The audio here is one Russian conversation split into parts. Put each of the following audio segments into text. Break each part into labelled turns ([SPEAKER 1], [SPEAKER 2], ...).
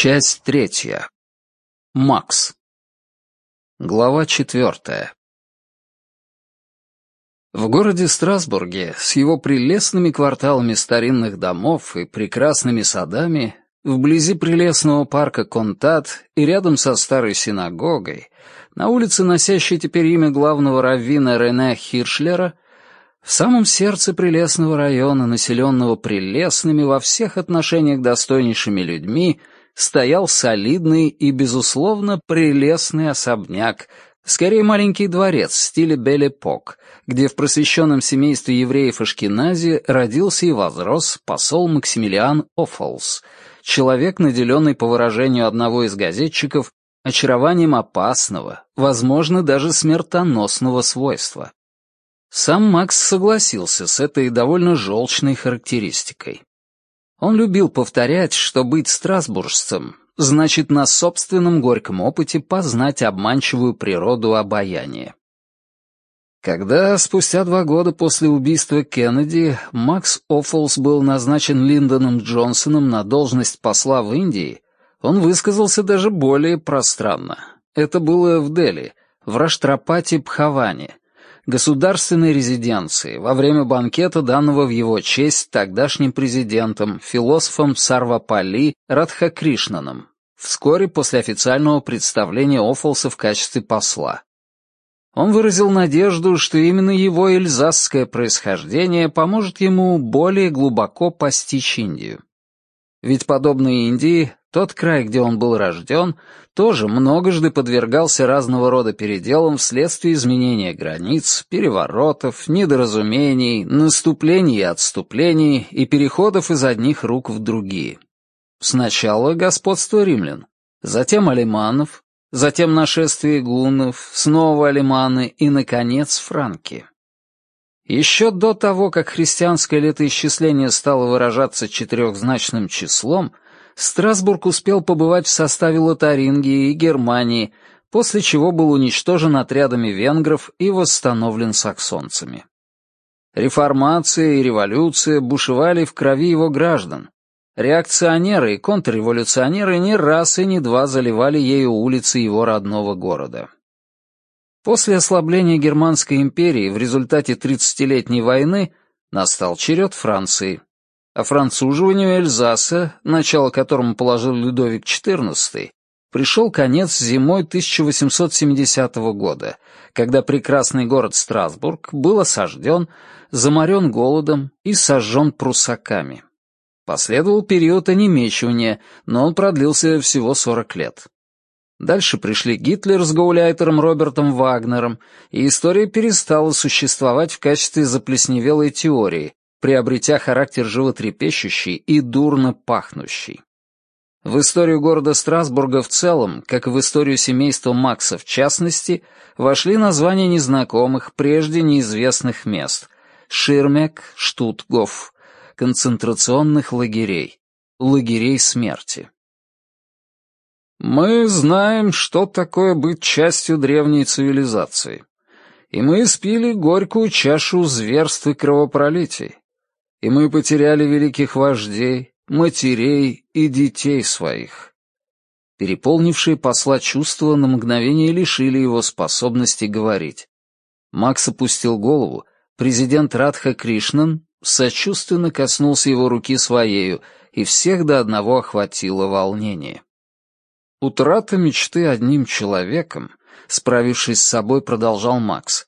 [SPEAKER 1] Часть третья. Макс. Глава четвертая. В городе Страсбурге с его прелестными кварталами старинных домов и прекрасными садами, вблизи прелестного парка Контат и рядом со старой синагогой, на улице, носящей теперь имя главного раввина Рене Хиршлера, в самом сердце прелестного района, населенного прелестными во всех отношениях достойнейшими людьми, стоял солидный и, безусловно, прелестный особняк, скорее маленький дворец в стиле Бель-Эпок, где в просвещенном семействе евреев Ашкенази родился и возрос посол Максимилиан Оффолс, человек, наделенный, по выражению одного из газетчиков, очарованием опасного, возможно, даже смертоносного свойства. Сам Макс согласился с этой довольно желчной характеристикой. Он любил повторять, что быть страсбуржцем значит на собственном горьком опыте познать обманчивую природу обаяния. Когда спустя два года после убийства Кеннеди Макс Оффолс был назначен Линдоном Джонсоном на должность посла в Индии, он высказался даже более пространно. Это было в Дели, в Раштрапате Пхаване, государственной резиденции во время банкета, данного в его честь тогдашним президентом, философом Сарвапали Радхакришнаном, вскоре после официального представления Оффолса в качестве посла. Он выразил надежду, что именно его эльзасское происхождение поможет ему более глубоко постичь Индию. Ведь, подобно Индии, тот край, где он был рожден, тоже многожды подвергался разного рода переделам вследствие изменения границ, переворотов, недоразумений, наступлений и отступлений и переходов из одних рук в другие. Сначала господство римлян, затем алиманов, затем нашествие гуннов, снова алиманы и, наконец, франки. Еще до того, как христианское летоисчисление стало выражаться четырехзначным числом — Страсбург успел побывать в составе Лотарингии и Германии, после чего был уничтожен отрядами венгров и восстановлен саксонцами. Реформация и революция бушевали в крови его граждан. Реакционеры и контрреволюционеры не раз и не два заливали ею улицы его родного города. После ослабления Германской империи в результате тридцатилетней войны настал черед Франции. А француживанию Эльзаса, начало которому положил Людовик XIV, пришел конец зимой 1870 года, когда прекрасный город Страсбург был осажден, заморен голодом и сожжен прусаками. Последовал период онемечивания, но он продлился всего 40 лет. Дальше пришли Гитлер с гауляйтером Робертом Вагнером, и история перестала существовать в качестве заплесневелой теории, приобретя характер животрепещущий и дурно пахнущий. В историю города Страсбурга в целом, как и в историю семейства Макса в частности, вошли названия незнакомых, прежде неизвестных мест — Ширмек, Штутгоф, концентрационных лагерей, лагерей смерти. Мы знаем, что такое быть частью древней цивилизации. И мы испили горькую чашу зверств и кровопролитий и мы потеряли великих вождей, матерей и детей своих. Переполнившие посла чувства на мгновение лишили его способности говорить. Макс опустил голову, президент Радха Кришнан сочувственно коснулся его руки своею, и всех до одного охватило волнение. Утрата мечты одним человеком, справившись с собой, продолжал Макс.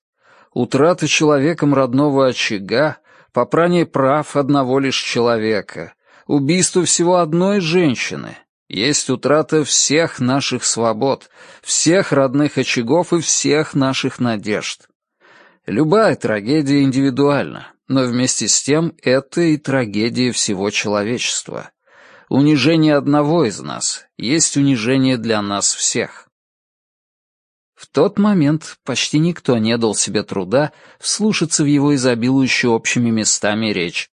[SPEAKER 1] Утрата человеком родного очага попрание прав одного лишь человека, убийство всего одной женщины, есть утрата всех наших свобод, всех родных очагов и всех наших надежд. Любая трагедия индивидуальна, но вместе с тем это и трагедия всего человечества. Унижение одного из нас есть унижение для нас всех. В тот момент почти никто не дал себе труда вслушаться в его изобилующую общими местами речь.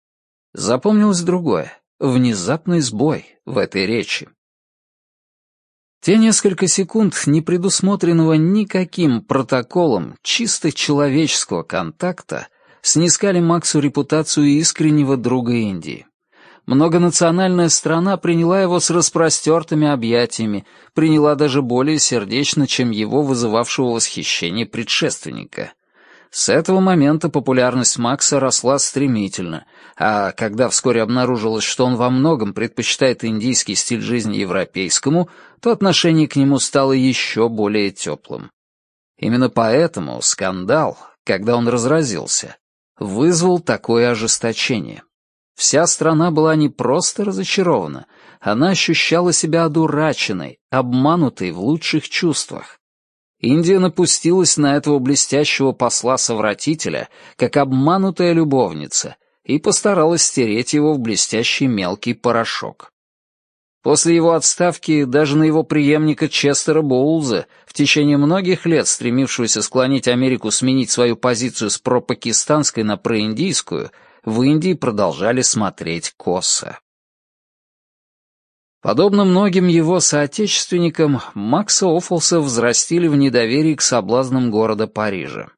[SPEAKER 1] Запомнилось другое — внезапный сбой в этой речи. Те несколько секунд, не предусмотренного никаким протоколом чисто человеческого контакта, снискали Максу репутацию искреннего друга Индии. Многонациональная страна приняла его с распростертыми объятиями, приняла даже более сердечно, чем его вызывавшего восхищение предшественника. С этого момента популярность Макса росла стремительно, а когда вскоре обнаружилось, что он во многом предпочитает индийский стиль жизни европейскому, то отношение к нему стало еще более теплым. Именно поэтому скандал, когда он разразился, вызвал такое ожесточение. Вся страна была не просто разочарована, она ощущала себя одураченной, обманутой в лучших чувствах. Индия напустилась на этого блестящего посла-совратителя, как обманутая любовница, и постаралась стереть его в блестящий мелкий порошок. После его отставки даже на его преемника Честера Боулза, в течение многих лет стремившегося склонить Америку сменить свою позицию с пропакистанской на проиндийскую, в Индии продолжали смотреть косо. Подобно многим его соотечественникам, Макса Оффлса взрастили в недоверии к соблазнам города Парижа.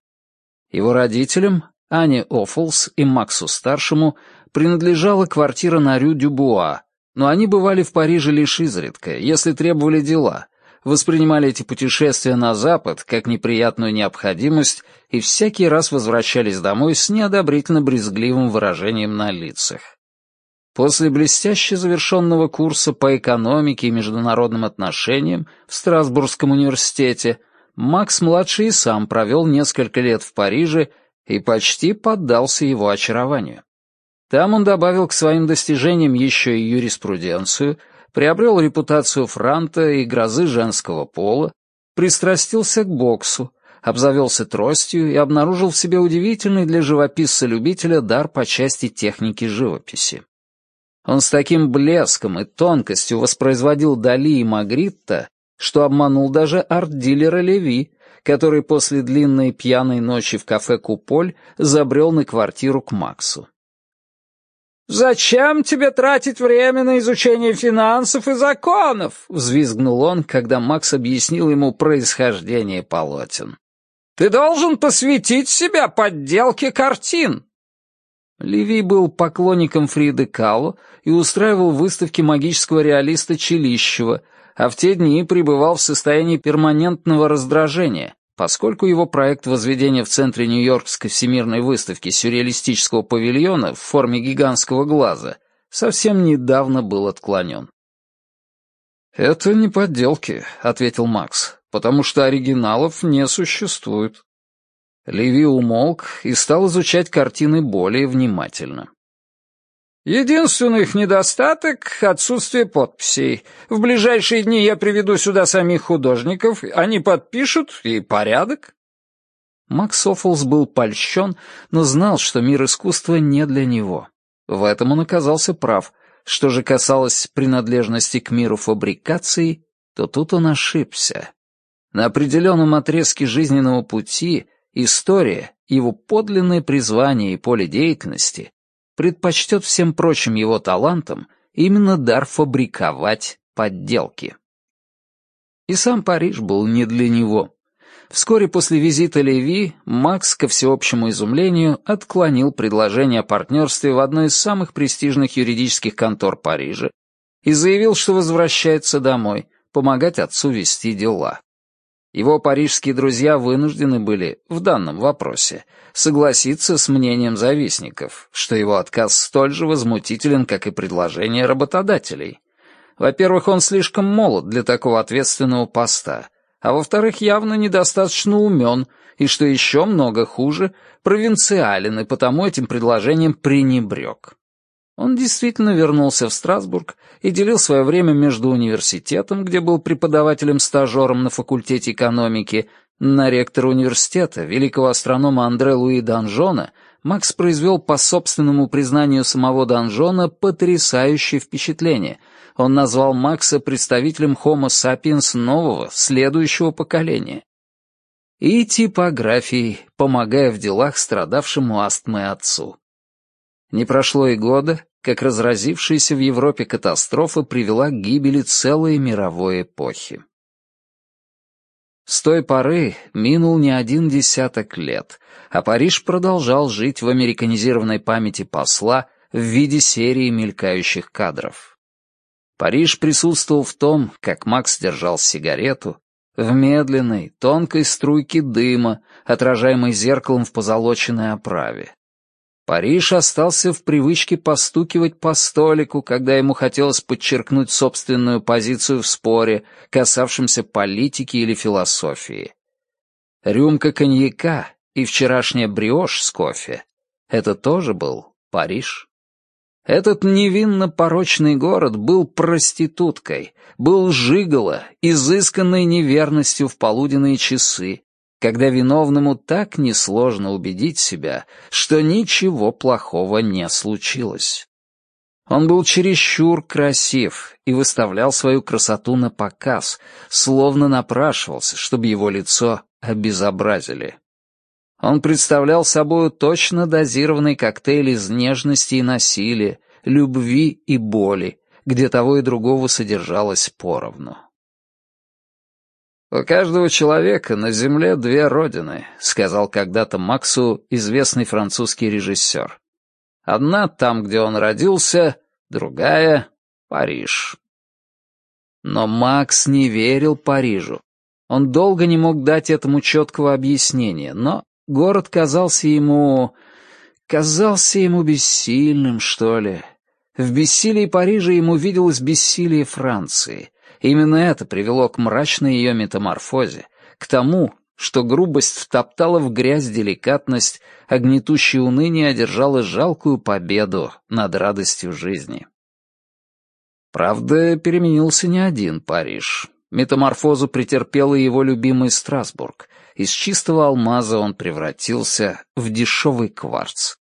[SPEAKER 1] Его родителям, Ане Оффлс и Максу-старшему, принадлежала квартира на Рю-Дюбуа, но они бывали в Париже лишь изредка, если требовали дела, воспринимали эти путешествия на Запад как неприятную необходимость и всякий раз возвращались домой с неодобрительно-брезгливым выражением на лицах. После блестяще завершенного курса по экономике и международным отношениям в Страсбургском университете Макс-младший сам провел несколько лет в Париже и почти поддался его очарованию. Там он добавил к своим достижениям еще и юриспруденцию, приобрел репутацию франта и грозы женского пола, пристрастился к боксу, обзавелся тростью и обнаружил в себе удивительный для живописца-любителя дар по части техники живописи. Он с таким блеском и тонкостью воспроизводил Дали и Магритта, что обманул даже арт-дилера Леви, который после длинной пьяной ночи в кафе «Куполь» забрел на квартиру к Максу. «Зачем тебе тратить время на изучение финансов и законов?» — взвизгнул он, когда Макс объяснил ему происхождение полотен. «Ты должен посвятить себя подделке картин!» Леви был поклонником Фриды Кало и устраивал выставки магического реалиста Челищева, а в те дни пребывал в состоянии перманентного раздражения, Поскольку его проект возведения в центре Нью-Йоркской всемирной выставки сюрреалистического павильона в форме гигантского глаза совсем недавно был отклонен. «Это не подделки», — ответил Макс, «потому что оригиналов не существует». Леви умолк и стал изучать картины более внимательно. Единственный их недостаток — отсутствие подписей. В ближайшие дни я приведу сюда самих художников, они подпишут, и порядок. Макс Оффлс был польщен, но знал, что мир искусства не для него. В этом он оказался прав. Что же касалось принадлежности к миру фабрикации, то тут он ошибся. На определенном отрезке жизненного пути история, его подлинное призвание и поле деятельности предпочтет всем прочим его талантам именно дар фабриковать подделки. И сам Париж был не для него. Вскоре после визита Леви Макс, ко всеобщему изумлению, отклонил предложение о партнерстве в одной из самых престижных юридических контор Парижа и заявил, что возвращается домой, помогать отцу вести дела. Его парижские друзья вынуждены были, в данном вопросе, согласиться с мнением завистников, что его отказ столь же возмутителен, как и предложение работодателей. Во-первых, он слишком молод для такого ответственного поста, а во-вторых, явно недостаточно умен, и, что еще много хуже, провинциален, и потому этим предложением пренебрег. Он действительно вернулся в Страсбург и делил свое время между университетом, где был преподавателем-стажером на факультете экономики, на ректора университета, великого астронома Андре Луи Данжона, Макс произвел по собственному признанию самого Данжона потрясающее впечатление. Он назвал Макса представителем Homo sapiens нового, следующего поколения. И типографией, помогая в делах страдавшему астмой отцу. Не прошло и года, как разразившаяся в Европе катастрофа привела к гибели целой мировой эпохи. С той поры минул не один десяток лет, а Париж продолжал жить в американизированной памяти посла в виде серии мелькающих кадров. Париж присутствовал в том, как Макс держал сигарету, в медленной, тонкой струйке дыма, отражаемой зеркалом в позолоченной оправе. Париж остался в привычке постукивать по столику, когда ему хотелось подчеркнуть собственную позицию в споре, касавшемся политики или философии. Рюмка коньяка и вчерашняя бриошь с кофе — это тоже был Париж. Этот невинно порочный город был проституткой, был жиголо, изысканной неверностью в полуденные часы, когда виновному так несложно убедить себя, что ничего плохого не случилось. Он был чересчур красив и выставлял свою красоту на показ, словно напрашивался, чтобы его лицо обезобразили. Он представлял собою точно дозированный коктейль из нежности и насилия, любви и боли, где того и другого содержалось поровну. «У каждого человека на Земле две родины», — сказал когда-то Максу известный французский режиссер. «Одна там, где он родился, другая — Париж». Но Макс не верил Парижу. Он долго не мог дать этому четкого объяснения, но город казался ему... казался ему бессильным, что ли. В бессилии Парижа ему виделось бессилие Франции. Именно это привело к мрачной ее метаморфозе, к тому, что грубость втоптала в грязь деликатность, а гнетущее уныние одержало жалкую победу над радостью жизни. Правда, переменился не один Париж. Метаморфозу претерпел и его любимый Страсбург. Из чистого алмаза он превратился в дешевый кварц.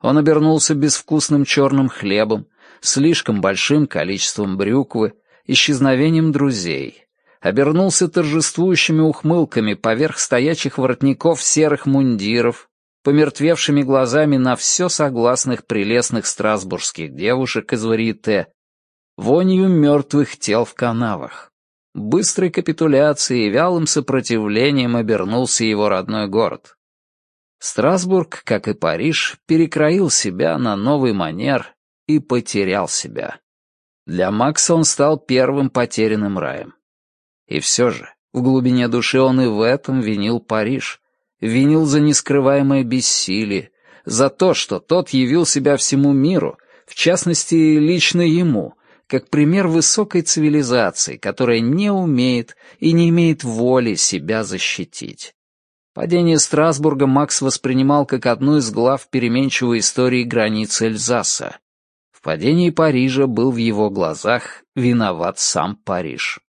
[SPEAKER 1] Он обернулся безвкусным черным хлебом, слишком большим количеством брюквы, исчезновением друзей. Обернулся торжествующими ухмылками поверх стоячих воротников серых мундиров, помертвевшими глазами на все согласных прелестных страсбургских девушек из варьете, вонью мертвых тел в канавах. Быстрой капитуляцией и вялым сопротивлением обернулся его родной город. Страсбург, как и Париж, перекроил себя на новый манер и потерял себя. Для Макса он стал первым потерянным раем. И все же, в глубине души он и в этом винил Париж. Винил за нескрываемое бессилие, за то, что тот явил себя всему миру, в частности, лично ему, как пример высокой цивилизации, которая не умеет и не имеет воли себя защитить. Падение Страсбурга Макс воспринимал как одну из глав переменчивой истории границ Эльзаса. В падении Парижа был в его глазах виноват сам Париж.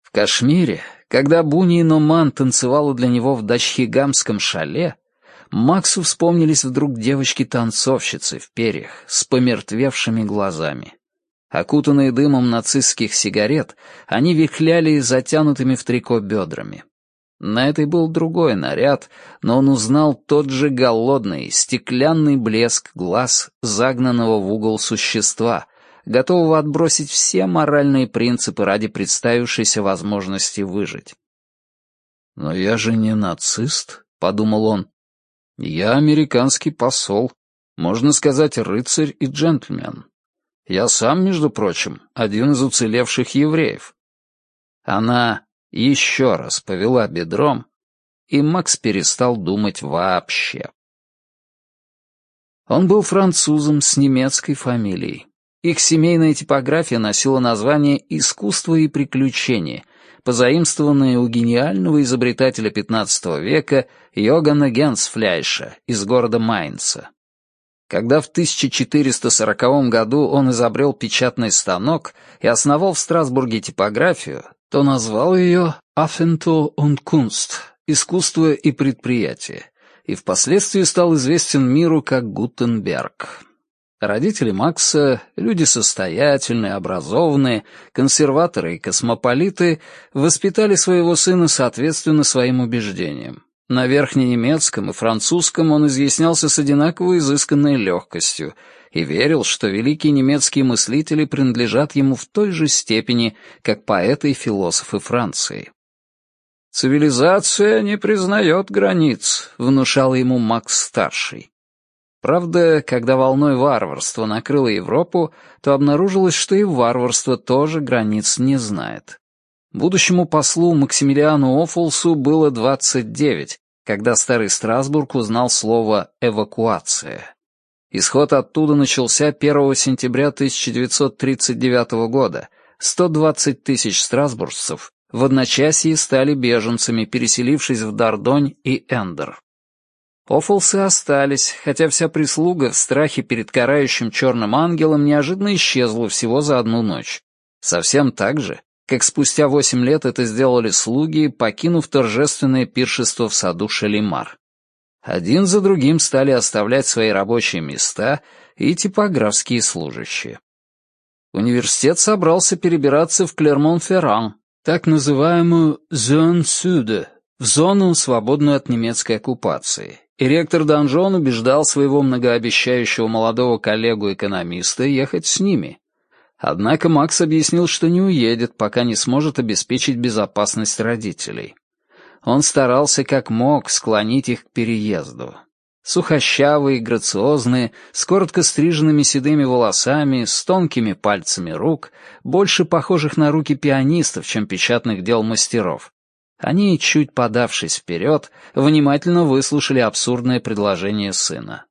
[SPEAKER 1] В Кашмире, когда Буни Номан танцевала для него в дачхигамском шале, Максу вспомнились вдруг девочки-танцовщицы в перьях с помертвевшими глазами. Окутанные дымом нацистских сигарет, они вихляли затянутыми в трико бедрами. На этой был другой наряд, но он узнал тот же голодный, стеклянный блеск глаз загнанного в угол существа, готового отбросить все моральные принципы ради представившейся возможности выжить. «Но я же не нацист», — подумал он. «Я американский посол, можно сказать, рыцарь и джентльмен. Я сам, между прочим, один из уцелевших евреев». Она еще раз повела бедром, и Макс перестал думать вообще. Он был французом с немецкой фамилией. Их семейная типография носила название «Искусство и приключения», позаимствованное у гениального изобретателя XV века Йогана Генсфляйша из города Майнца. Когда в 1440 году он изобрел печатный станок и основал в Страсбурге типографию, то назвал ее «Affento und Kunst» — «Искусство и предприятие», и впоследствии стал известен миру как Гутенберг. Родители Макса, люди состоятельные, образованные, консерваторы и космополиты, воспитали своего сына соответственно своим убеждениям. На верхненемецком и французском он изъяснялся с одинаково изысканной легкостью и верил, что великие немецкие мыслители принадлежат ему в той же степени, как поэты и философы Франции. «Цивилизация не признает границ», — внушал ему Макс-старший. Правда, когда волной варварства накрыло Европу, то обнаружилось, что и варварство тоже границ не знает. Будущему послу Максимилиану Оффулсу было 29, когда старый Страсбург узнал слово «эвакуация». Исход оттуда начался 1 сентября 1939 года. 120 тысяч страсбуржцев в одночасье стали беженцами, переселившись в Дардонь и Эндер. Оффлсы остались, хотя вся прислуга в страхе перед карающим черным ангелом неожиданно исчезла всего за одну ночь. Совсем так же, как спустя восемь лет это сделали слуги, покинув торжественное пиршество в саду Шалимар. Один за другим стали оставлять свои рабочие места и типографские служащие. Университет собрался перебираться в Клермон-Ферран, так называемую «Зон Сюде», в зону, свободную от немецкой оккупации, и ректор Данжон убеждал своего многообещающего молодого коллегу-экономиста ехать с ними. Однако Макс объяснил, что не уедет, пока не сможет обеспечить безопасность родителей. Он старался как мог склонить их к переезду. Сухощавые, грациозные, с коротко стриженными седыми волосами, с тонкими пальцами рук, больше похожих на руки пианистов, чем печатных дел мастеров. Они, чуть подавшись вперед, внимательно выслушали абсурдное предложение сына.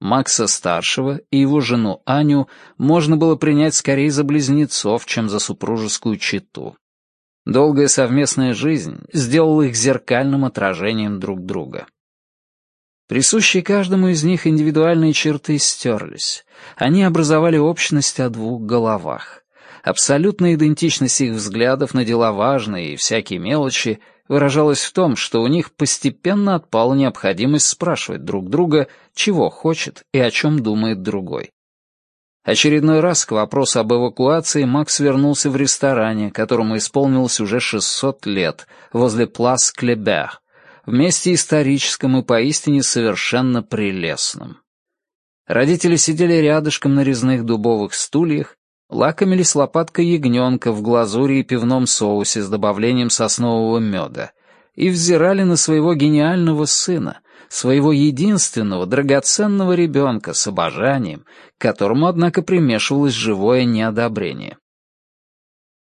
[SPEAKER 1] Макса-старшего и его жену Аню можно было принять скорее за близнецов, чем за супружескую чету. Долгая совместная жизнь сделала их зеркальным отражением друг друга. Присущие каждому из них индивидуальные черты стерлись. Они образовали общность о двух головах. Абсолютная идентичность их взглядов на дела важные и всякие мелочи выражалась в том, что у них постепенно отпала необходимость спрашивать друг друга, чего хочет и о чем думает другой. Очередной раз к вопросу об эвакуации Макс вернулся в ресторане, которому исполнилось уже 600 лет, возле Плас Клебер, в месте историческом и поистине совершенно прелестном. Родители сидели рядышком на резных дубовых стульях лакомились лопаткой ягненка в глазури и пивном соусе с добавлением соснового меда и взирали на своего гениального сына, своего единственного драгоценного ребенка с обожанием, к которому, однако, примешивалось живое неодобрение.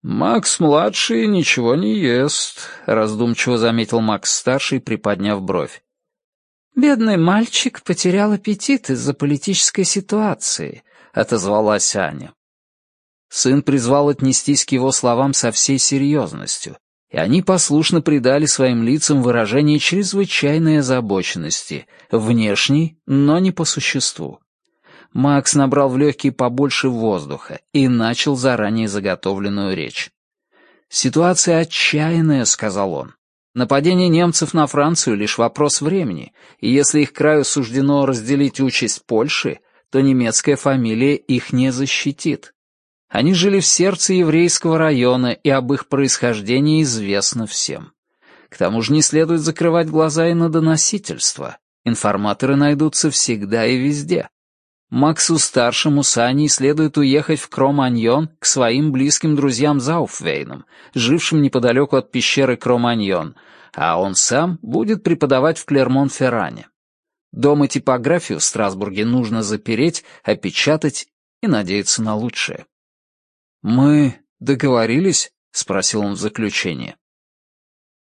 [SPEAKER 1] «Макс-младший ничего не ест», — раздумчиво заметил Макс-старший, приподняв бровь.
[SPEAKER 2] «Бедный мальчик потерял аппетит из-за политической ситуации», — отозвалась Аня.
[SPEAKER 1] Сын призвал отнестись к его словам со всей серьезностью, и они послушно придали своим лицам выражение чрезвычайной озабоченности, внешней, но не по существу. Макс набрал в легкие побольше воздуха и начал заранее заготовленную речь. «Ситуация отчаянная», — сказал он. «Нападение немцев на Францию — лишь вопрос времени, и если их краю суждено разделить участь Польши, то немецкая фамилия их не защитит. Они жили в сердце еврейского района, и об их происхождении известно всем. К тому же не следует закрывать глаза и на доносительство. Информаторы найдутся всегда и везде. Максу-старшему с Аней следует уехать в Кроманьон к своим близким друзьям Зауфвейнам, жившим неподалеку от пещеры Кроманьон, а он сам будет преподавать в Клермон-Ферране. Дом и типографию в Страсбурге нужно запереть, опечатать и надеяться на лучшее. «Мы договорились?» — спросил он в заключение.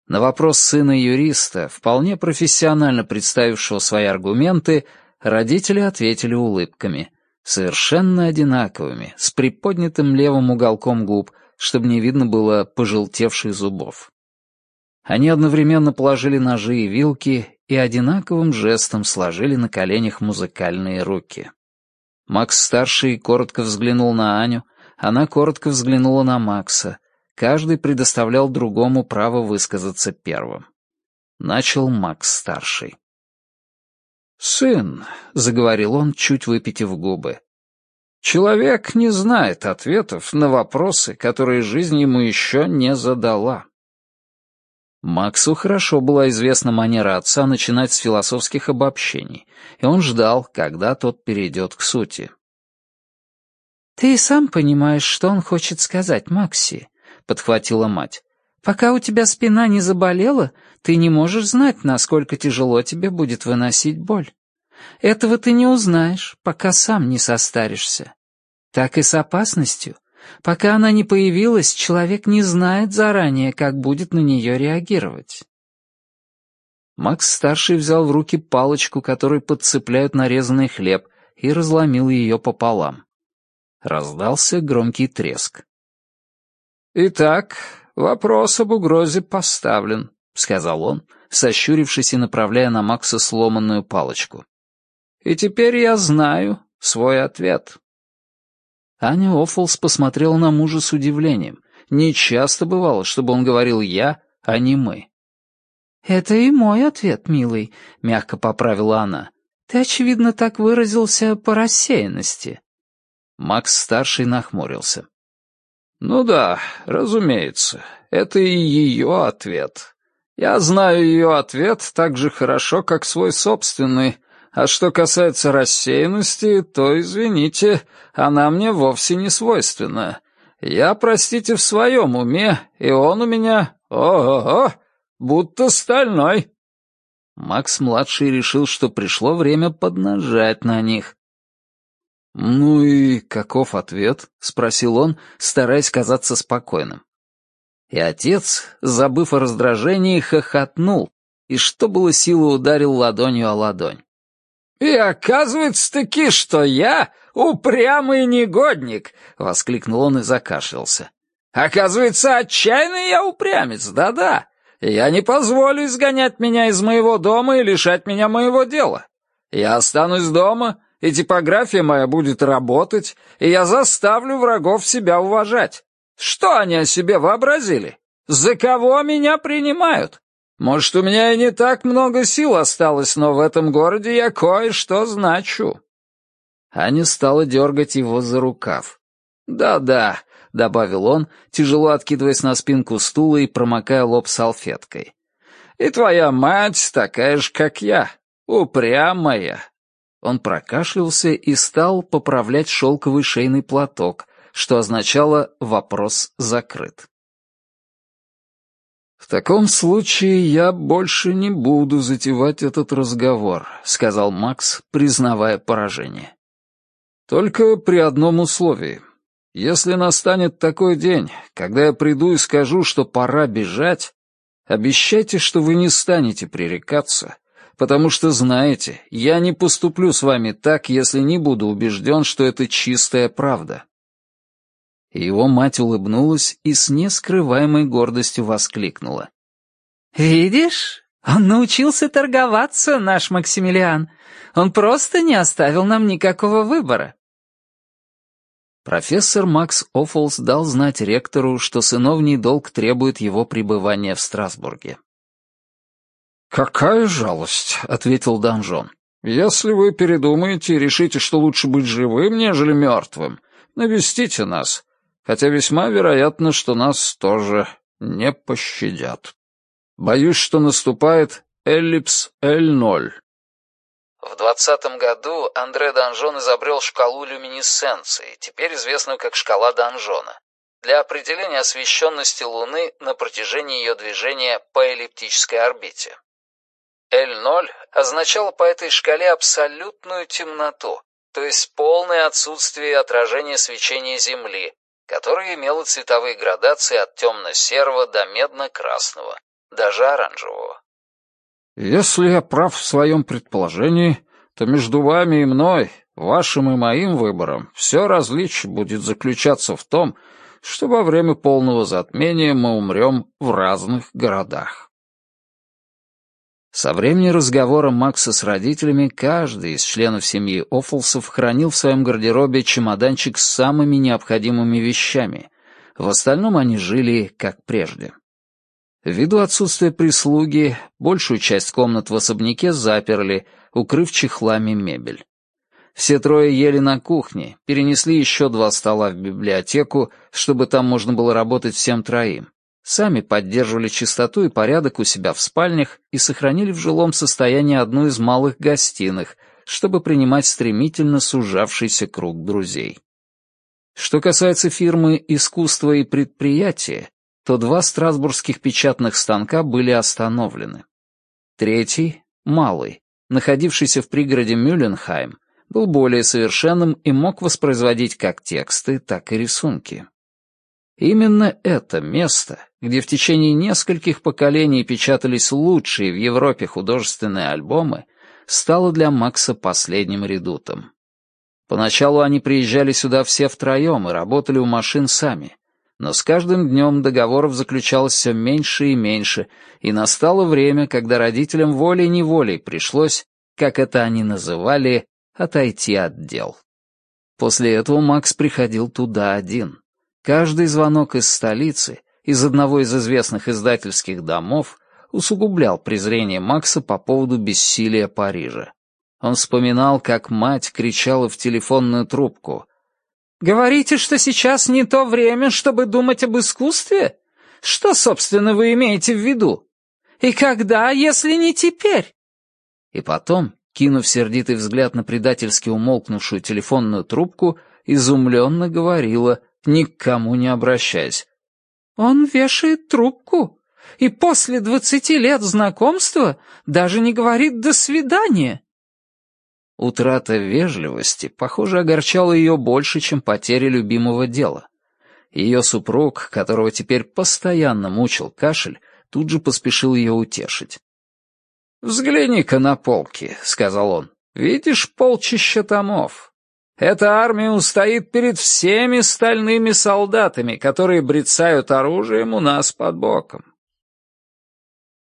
[SPEAKER 1] На вопрос сына юриста, вполне профессионально представившего свои аргументы, родители ответили улыбками, совершенно одинаковыми, с приподнятым левым уголком губ, чтобы не видно было пожелтевших зубов. Они одновременно положили ножи и вилки и одинаковым жестом сложили на коленях музыкальные руки. Макс-старший коротко взглянул на Аню, она коротко взглянула на Макса. Каждый предоставлял другому право высказаться первым. Начал Макс-старший. «Сын», — заговорил он, чуть выпитив губы, — «человек не знает ответов на вопросы, которые жизнь ему еще не задала». Максу хорошо была известна манера отца начинать с философских обобщений, и он ждал, когда тот перейдет к сути.
[SPEAKER 2] «Ты и сам понимаешь, что он хочет сказать, Макси», — подхватила мать. «Пока у тебя спина не заболела, ты не можешь знать, насколько тяжело тебе будет выносить боль. Этого ты не узнаешь, пока сам не состаришься. Так и с опасностью. Пока она не появилась, человек не знает заранее, как будет на нее реагировать. Макс-старший взял в руки палочку, которой подцепляют нарезанный хлеб, и разломил ее пополам. Раздался громкий треск. «Итак, вопрос об угрозе поставлен», — сказал он, сощурившись и направляя на Макса сломанную палочку. «И теперь я знаю свой ответ». Аня Оффлс посмотрела на мужа с удивлением. Не часто бывало, чтобы он говорил «я», а не «мы».
[SPEAKER 3] «Это и мой ответ, милый», — мягко поправила она. «Ты, очевидно, так выразился по рассеянности».
[SPEAKER 1] Макс-старший нахмурился. «Ну да, разумеется, это и ее ответ. Я знаю ее ответ так же хорошо, как свой собственный, а что касается рассеянности, то, извините, она мне вовсе не свойственна. Я, простите, в своем уме, и он у меня, о-о-о, будто стальной». Макс-младший решил, что пришло время поднажать на них. «Ну и каков ответ?» — спросил он, стараясь казаться спокойным. И отец, забыв о раздражении, хохотнул, и что было силы ударил ладонью о ладонь. «И оказывается-таки, что я упрямый негодник!» — воскликнул он и закашлялся. «Оказывается, отчаянный я упрямец, да-да. Я не позволю изгонять меня из моего дома и лишать меня моего дела. Я останусь дома, и типография моя будет работать, и я заставлю врагов себя уважать. Что они о себе вообразили? За кого меня принимают? Может, у меня и не так много сил осталось, но в этом городе я кое-что значу». Аня стала дергать его за рукав. «Да-да», — добавил он, тяжело откидываясь на спинку стула и промокая лоб салфеткой. «И твоя мать такая же, как я, упрямая». Он прокашлялся и стал поправлять шелковый шейный платок, что означало «вопрос закрыт». «В таком случае я больше не буду затевать этот разговор», — сказал Макс, признавая поражение. «Только при одном условии. Если настанет такой день, когда я приду и скажу, что пора бежать, обещайте, что вы не станете пререкаться, потому что, знаете, я не поступлю с вами так, если не буду убежден, что это чистая правда». Его мать улыбнулась и с нескрываемой гордостью воскликнула.
[SPEAKER 3] «Видишь, он научился торговаться, наш Максимилиан. Он просто не оставил нам никакого выбора».
[SPEAKER 1] Профессор Макс Оффолс дал знать ректору, что сыновний долг требует его пребывания в Страсбурге.
[SPEAKER 4] «Какая жалость», — ответил Данжон. «Если вы передумаете и решите, что лучше быть живым, нежели мертвым, навестите нас хотя весьма вероятно, что нас тоже не пощадят. Боюсь, что наступает эллипс L0.
[SPEAKER 1] В двадцатом году Андре Данжон изобрел шкалу люминесценции, теперь известную как шкала Данжона, для определения освещенности Луны на протяжении ее движения по эллиптической орбите. L0 означало по этой шкале абсолютную темноту, то есть полное отсутствие отражения свечения Земли, которая имела цветовые градации от темно-серого до медно-красного, даже оранжевого.
[SPEAKER 4] «Если я прав в своем предположении, то между вами и мной, вашим и моим выбором, все различие будет заключаться в том, что во время полного затмения мы умрем в разных городах».
[SPEAKER 1] Со времени разговора Макса с родителями каждый из членов семьи Оффлсов хранил в своем гардеробе чемоданчик с самыми необходимыми вещами. В остальном они жили как прежде. Ввиду отсутствия прислуги, большую часть комнат в особняке заперли, укрыв чехлами мебель. Все трое ели на кухне, перенесли еще два стола в библиотеку, чтобы там можно было работать всем троим сами поддерживали чистоту и порядок у себя в спальнях и сохранили в жилом состоянии одну из малых гостиных, чтобы принимать стремительно сужавшийся круг друзей. Что касается фирмы «Искусство и предприятие», то два страсбургских печатных станка были остановлены. Третий, малый, находившийся в пригороде Мюлленхайм, был более совершенным и мог воспроизводить как тексты, так и рисунки. Именно это место, где в течение нескольких поколений печатались лучшие в Европе художественные альбомы, стало для Макса последним редутом. Поначалу они приезжали сюда все втроем и работали у машин сами. Но с каждым днем договоров заключалось все меньше и меньше, и настало время, когда родителям волей-неволей пришлось, как это они называли, отойти от дел. После этого Макс приходил туда один. Каждый звонок из столицы, из одного из известных издательских домов, усугублял презрение Макса по поводу бессилия Парижа. Он вспоминал, как мать кричала в телефонную трубку. «Говорите, что сейчас не то время, чтобы думать об искусстве? Что, собственно, вы имеете в виду? И когда, если не теперь?» И потом, кинув сердитый взгляд на предательски умолкнувшую телефонную трубку, изумленно говорила, ни к кому не обращаясь. «Он вешает трубку, и после двадцати лет знакомства даже не говорит «до свидания». Утрата вежливости, похоже, огорчала ее больше, чем потеря любимого дела. Ее супруг, которого теперь постоянно мучил кашель, тут же поспешил ее утешить. «Взгляни-ка на полки», — сказал он. «Видишь полчища томов? Эта армия устоит перед всеми стальными солдатами, которые брецают оружием у нас под боком.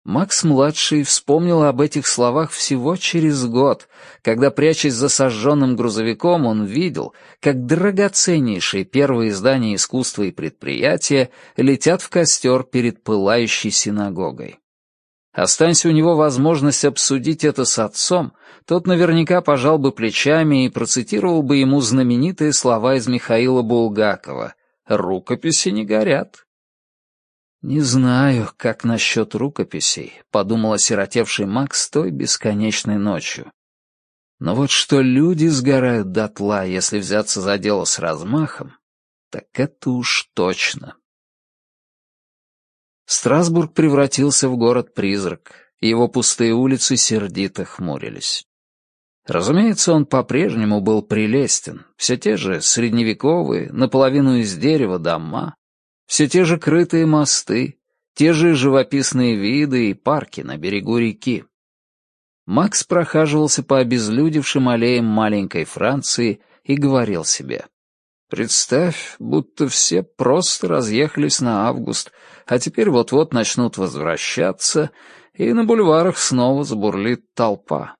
[SPEAKER 1] Макс-младший вспомнил об этих словах всего через год, когда, прячась за сожженным грузовиком, он видел, как драгоценнейшие первые издания искусства и предприятия летят в костер перед пылающей синагогой. Останься у него возможность обсудить это с отцом, тот наверняка пожал бы плечами и процитировал бы ему знаменитые слова из Михаила Булгакова «Рукописи не горят». «Не знаю, как насчет рукописей», — подумал осиротевший Макс той бесконечной ночью. Но вот что люди сгорают дотла, если взяться за дело с размахом, так это уж точно. Страсбург превратился в город-призрак, его пустые улицы сердито хмурились. Разумеется, он по-прежнему был прелестен. Все те же средневековые, наполовину из дерева дома, все те же крытые мосты, те же живописные виды и парки на берегу реки. Макс прохаживался по обезлюдевшим аллеям маленькой Франции и говорил себе. Представь, будто все просто разъехались на август, а теперь вот-вот начнут возвращаться, и на бульварах снова забурлит толпа.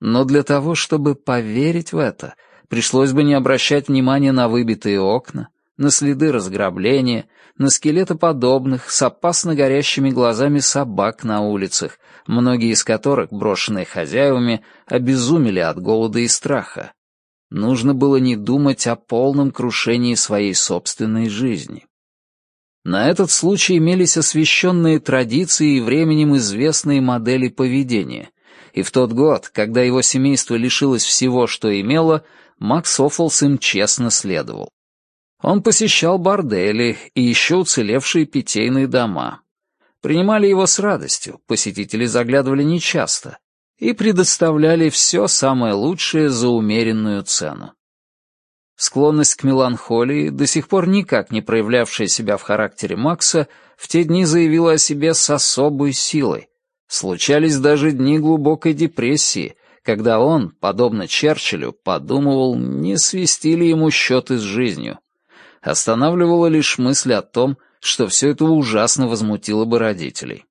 [SPEAKER 1] Но для того, чтобы поверить в это, пришлось бы не обращать внимания на выбитые окна, на следы разграбления, на скелетоподобных, с опасно горящими глазами собак на улицах, многие из которых, брошенные хозяевами, обезумели от голода и страха. Нужно было не думать о полном крушении своей собственной жизни. На этот случай имелись освещенные традиции и временем известные модели поведения. И в тот год, когда его семейство лишилось всего, что имело, Макс Оффолс им честно следовал. Он посещал бордели и еще уцелевшие питейные дома. Принимали его с радостью, посетители заглядывали нечасто, и предоставляли все самое лучшее за умеренную цену. Склонность к меланхолии, до сих пор никак не проявлявшая себя в характере Макса, в те дни заявила о себе с особой силой. Случались даже дни глубокой депрессии, когда он, подобно Черчиллю, подумывал, не свести ли ему счеты с жизнью. Останавливала лишь мысль о том, что все это ужасно возмутило бы родителей.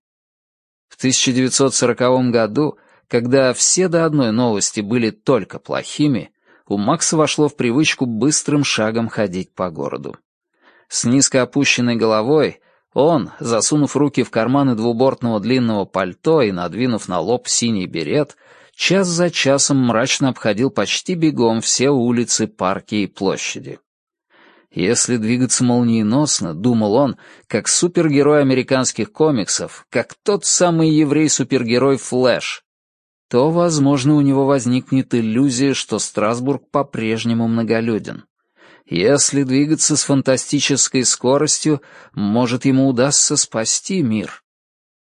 [SPEAKER 1] В 1940 году когда все до одной новости были только плохими, у Макса вошло в привычку быстрым шагом ходить по городу. С низко опущенной головой он, засунув руки в карманы двубортного длинного пальто и надвинув на лоб синий берет, час за часом мрачно обходил почти бегом все улицы, парки и площади. Если двигаться молниеносно, думал он, как супергерой американских комиксов, как тот самый еврей-супергерой Флэш, то, возможно, у него возникнет иллюзия, что Страсбург по-прежнему многолюден. Если двигаться с фантастической скоростью, может, ему удастся спасти мир.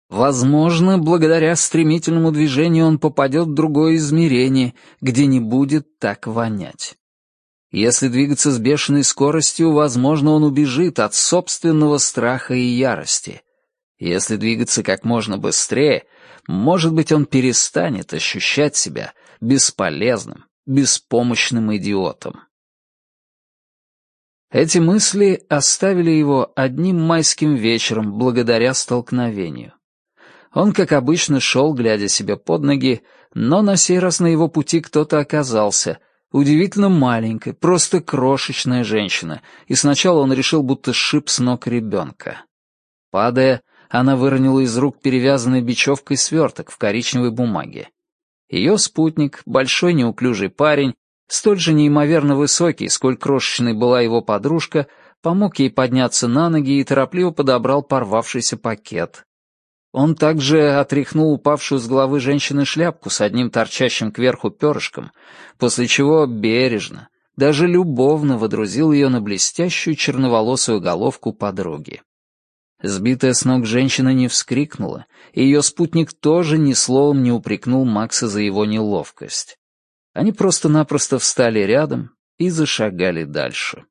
[SPEAKER 1] Возможно, благодаря стремительному движению он попадет в другое измерение, где не будет так вонять. Если двигаться с бешеной скоростью, возможно, он убежит от собственного страха и ярости. Если двигаться как можно быстрее, может быть, он перестанет ощущать себя бесполезным, беспомощным идиотом. Эти мысли оставили его одним майским вечером благодаря столкновению. Он, как обычно, шел, глядя себе под ноги, но на сей раз на его пути кто-то оказался — Удивительно маленькая, просто крошечная женщина, и сначала он решил, будто сшиб с ног ребенка. Падая, она выронила из рук перевязанный бечевкой сверток в коричневой бумаге. Ее спутник, большой неуклюжий парень, столь же неимоверно высокий, сколь крошечной была его подружка, помог ей подняться на ноги и торопливо подобрал порвавшийся пакет, он также отряхнул упавшую с головы женщины шляпку с одним торчащим кверху перышком, после чего бережно, даже любовно водрузил ее на блестящую черноволосую головку подруги. Сбитая с ног женщина не вскрикнула, и ее спутник тоже ни словом не упрекнул Макса за его неловкость. Они просто-напросто встали рядом и зашагали дальше.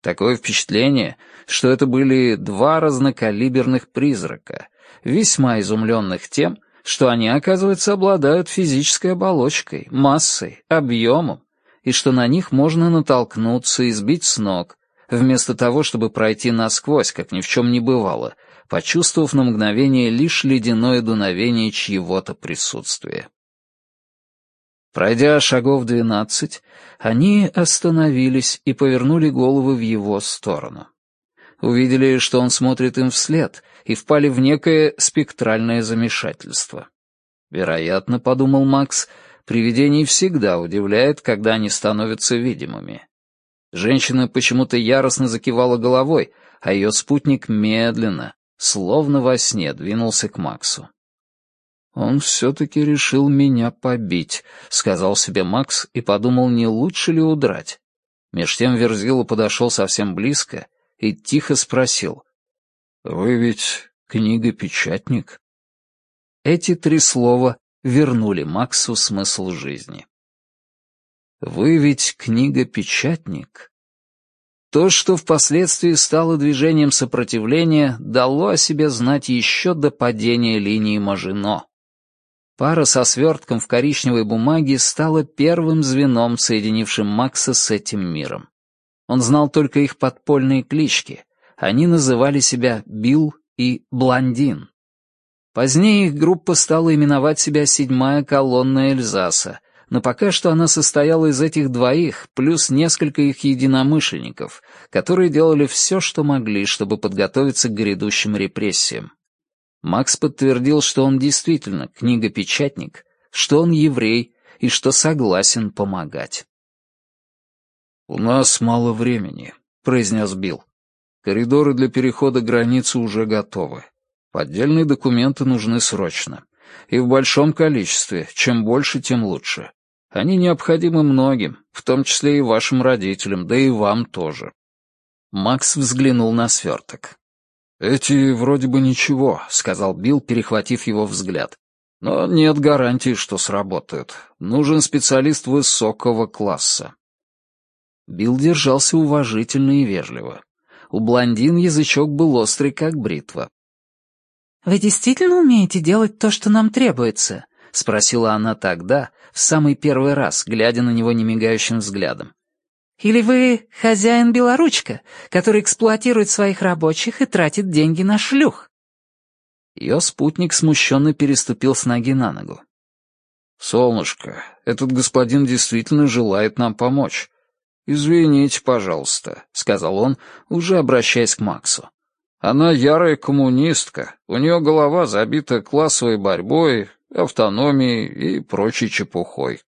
[SPEAKER 1] Такое впечатление, что это были два разнокалиберных призрака, весьма изумленных тем, что они, оказывается, обладают физической оболочкой, массой, объемом, и что на них можно натолкнуться и сбить с ног, вместо того, чтобы пройти насквозь, как ни в чем не бывало, почувствовав на мгновение лишь ледяное дуновение чьего-то присутствия. Пройдя шагов двенадцать, они остановились и повернули головы в его сторону. Увидели, что он смотрит им вслед, и впали в некое спектральное замешательство. Вероятно, подумал Макс, привидений всегда удивляет, когда они становятся видимыми. Женщина почему-то яростно закивала головой, а ее спутник медленно, словно во сне, двинулся к Максу. «Он все-таки решил меня побить», — сказал себе Макс и подумал, не лучше ли удрать. Меж тем Верзила подошел совсем близко и тихо спросил. «Вы ведь книга-печатник?» Эти три слова вернули Максу смысл жизни. «Вы ведь книга-печатник?» То, что впоследствии стало движением сопротивления, дало о себе знать еще до падения линии Мажино. Пара со свертком в коричневой бумаге стала первым звеном, соединившим Макса с этим миром. Он знал только их подпольные клички, они называли себя Билл и Блондин. Позднее их группа стала именовать себя «Седьмая колонна Эльзаса», но пока что она состояла из этих двоих, плюс несколько их единомышленников, которые делали все, что могли, чтобы подготовиться к грядущим репрессиям. Макс подтвердил, что он действительно книгопечатник, что он еврей и что согласен помогать. «У нас мало времени», — произнес Билл. Коридоры для перехода границы уже готовы. Поддельные документы нужны срочно. И в большом количестве, чем больше, тем лучше. Они необходимы многим, в том числе и вашим родителям, да и вам тоже. Макс взглянул на сверток. «Эти вроде бы ничего», — сказал Билл, перехватив его взгляд. «Но нет гарантии, что сработают. Нужен специалист высокого класса». Билл держался уважительно и вежливо. У блондин язычок был острый, как бритва.
[SPEAKER 3] «Вы действительно умеете делать то, что нам требуется?» — спросила она тогда, в самый первый раз, глядя на него немигающим взглядом. «Или вы хозяин белоручка, который эксплуатирует своих рабочих и тратит деньги на шлюх?»
[SPEAKER 1] Ее спутник смущенно переступил с ноги на ногу. «Солнышко, этот господин действительно желает нам помочь. «Извините, пожалуйста», — сказал он, уже обращаясь к Максу. «Она ярая коммунистка, у нее голова забита классовой борьбой, автономией и прочей чепухой».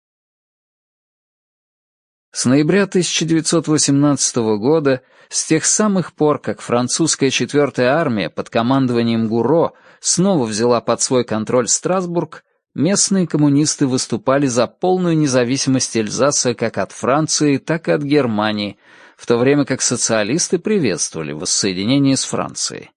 [SPEAKER 1] С ноября 1918 года, с тех самых пор, как французская четвертая армия под командованием Гуро снова взяла под свой контроль Страсбург, местные коммунисты выступали за полную независимость Эльзаса как от Франции, так и от Германии, в то время как социалисты приветствовали воссоединение с Францией.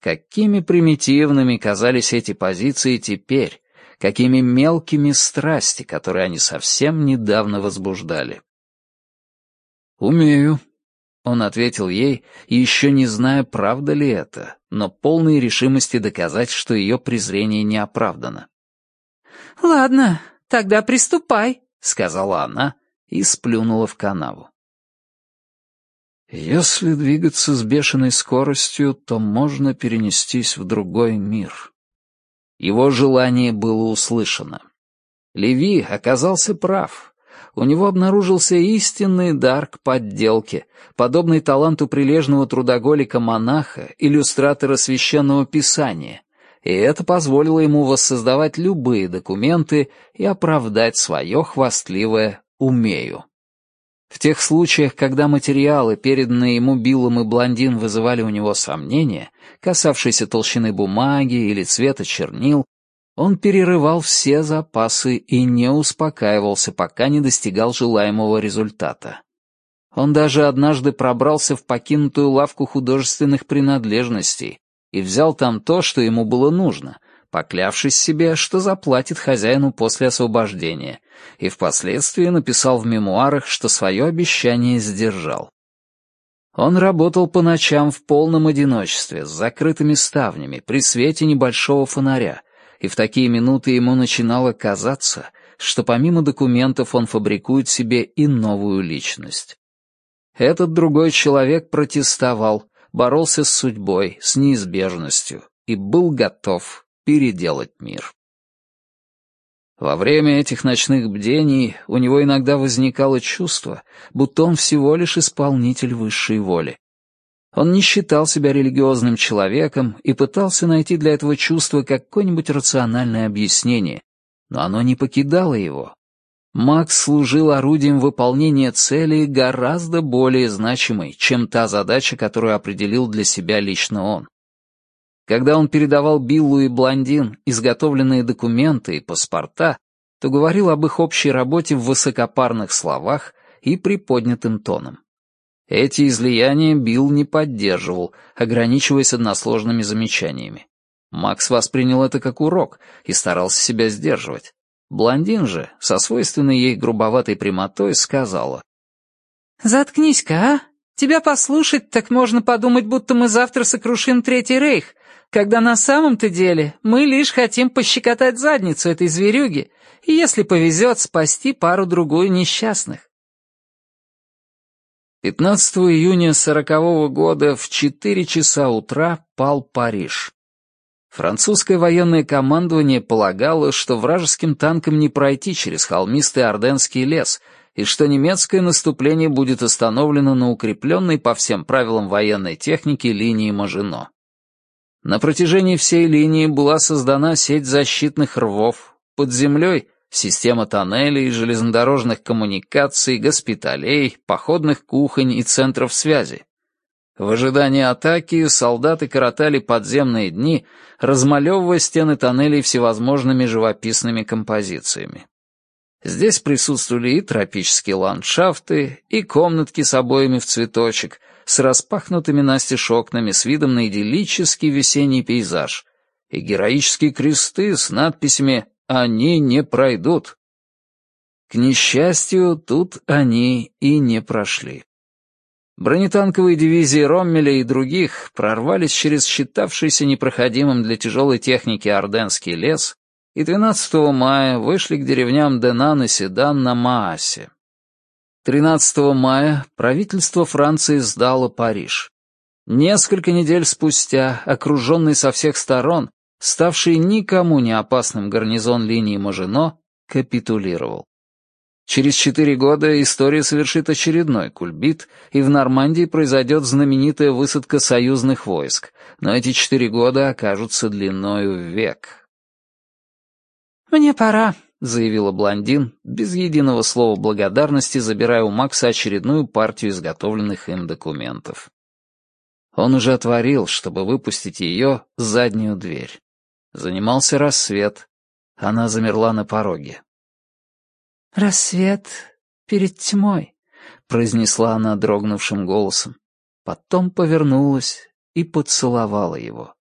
[SPEAKER 1] Какими примитивными казались эти позиции теперь, какими мелкими страсти, которые они совсем недавно возбуждали. «Умею», — он ответил ей, еще не зная, правда ли это, но полной решимости доказать, что ее презрение не оправдано.
[SPEAKER 3] «Ладно, тогда приступай», — сказала
[SPEAKER 1] она и сплюнула в канаву. Если двигаться с бешеной скоростью, то можно перенестись в другой мир. Его желание было услышано. Леви оказался прав. У него обнаружился истинный дар к подделке, подобный таланту прилежного трудоголика-монаха, иллюстратора священного писания, и это позволило ему воссоздавать любые документы и оправдать свое хвастливое «умею». В тех случаях, когда материалы, переданные ему Биллом и Блондин, вызывали у него сомнения, касавшиеся толщины бумаги или цвета чернил, он перерывал все запасы и не успокаивался, пока не достигал желаемого результата. Он даже однажды пробрался в покинутую лавку художественных принадлежностей и взял там то, что ему было нужно, поклявшись себе, что заплатит хозяину после освобождения, и впоследствии написал в мемуарах, что свое обещание сдержал. Он работал по ночам в полном одиночестве, с закрытыми ставнями, при свете небольшого фонаря, и в такие минуты ему начинало казаться, что помимо документов он фабрикует себе и новую личность. Этот другой человек протестовал, боролся с судьбой, с неизбежностью и был готов переделать мир. Во время этих ночных бдений у него иногда возникало чувство, будто он всего лишь исполнитель высшей воли. Он не считал себя религиозным человеком и пытался найти для этого чувства какое-нибудь рациональное объяснение, но оно не покидало его. Макс служил орудием выполнения цели гораздо более значимой, чем та задача, которую определил для себя лично он. Когда он передавал Биллу и Блондин изготовленные документы и паспорта, то говорил об их общей работе в высокопарных словах и приподнятым тоном. Эти излияния Билл не поддерживал, ограничиваясь односложными замечаниями. Макс воспринял это как урок и старался себя сдерживать. Блондин же, со свойственной ей грубоватой прямотой, сказала.
[SPEAKER 3] «Заткнись-ка, а? Тебя послушать, так можно подумать, будто мы завтра сокрушим Третий Рейх, когда на самом-то деле мы лишь хотим пощекотать задницу этой зверюги и, если повезет, спасти пару-другую несчастных.
[SPEAKER 1] 15 июня сорокового года в 4 часа утра пал Париж. Французское военное командование полагало, что вражеским танкам не пройти через холмистый Орденский лес и что немецкое наступление будет остановлено на укрепленной по всем правилам военной техники линии Мажино. На протяжении всей линии была создана сеть защитных рвов, под землей — система тоннелей, железнодорожных коммуникаций, госпиталей, походных кухонь и центров связи. В ожидании атаки солдаты коротали подземные дни, размалевывая стены тоннелей всевозможными живописными композициями. Здесь присутствовали и тропические ландшафты, и комнатки с обоями в цветочек, с распахнутыми настежь окнами с видом на идиллический весенний пейзаж и героические кресты с надписями «Они не пройдут». К несчастью, тут они и не прошли. Бронетанковые дивизии Роммеля и других прорвались через считавшийся непроходимым для тяжелой техники Орденский лес и 12 мая вышли к деревням Денан и Седан на Маасе. 13 мая правительство Франции сдало Париж. Несколько недель спустя, окруженный со всех сторон, ставший никому не опасным гарнизон линии Мажино, капитулировал. Через четыре года история совершит очередной кульбит, и в Нормандии произойдет знаменитая высадка союзных войск, но эти четыре года окажутся длиною в век.
[SPEAKER 3] «Мне пора», —
[SPEAKER 1] заявила блондин, без единого слова благодарности забирая у Макса очередную партию изготовленных им документов. Он уже отворил, чтобы выпустить ее, заднюю дверь. Занимался рассвет. Она замерла на пороге.
[SPEAKER 3] «Рассвет перед тьмой», — произнесла она дрогнувшим голосом. Потом повернулась и поцеловала его.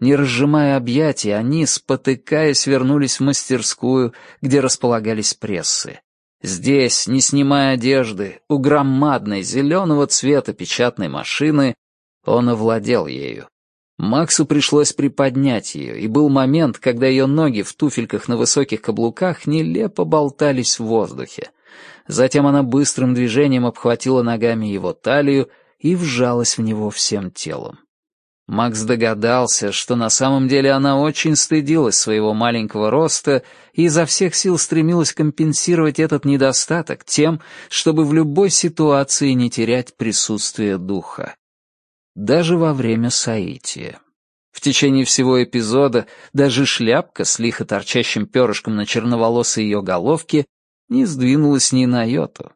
[SPEAKER 1] Не разжимая объятий, они, спотыкаясь, вернулись в мастерскую, где располагались прессы. Здесь, не снимая одежды, у громадной зеленого цвета печатной машины, он овладел ею. Максу пришлось приподнять ее, и был момент, когда ее ноги в туфельках на высоких каблуках нелепо болтались в воздухе. Затем она быстрым движением обхватила ногами его талию и вжалась в него всем телом. Макс догадался, что на самом деле она очень стыдилась своего маленького роста и изо всех сил стремилась компенсировать этот недостаток тем, чтобы в любой ситуации не терять присутствие духа. Даже во время соития. В течение всего эпизода даже шляпка с лихо торчащим перышком на черноволосой ее головке не сдвинулась ни на йоту.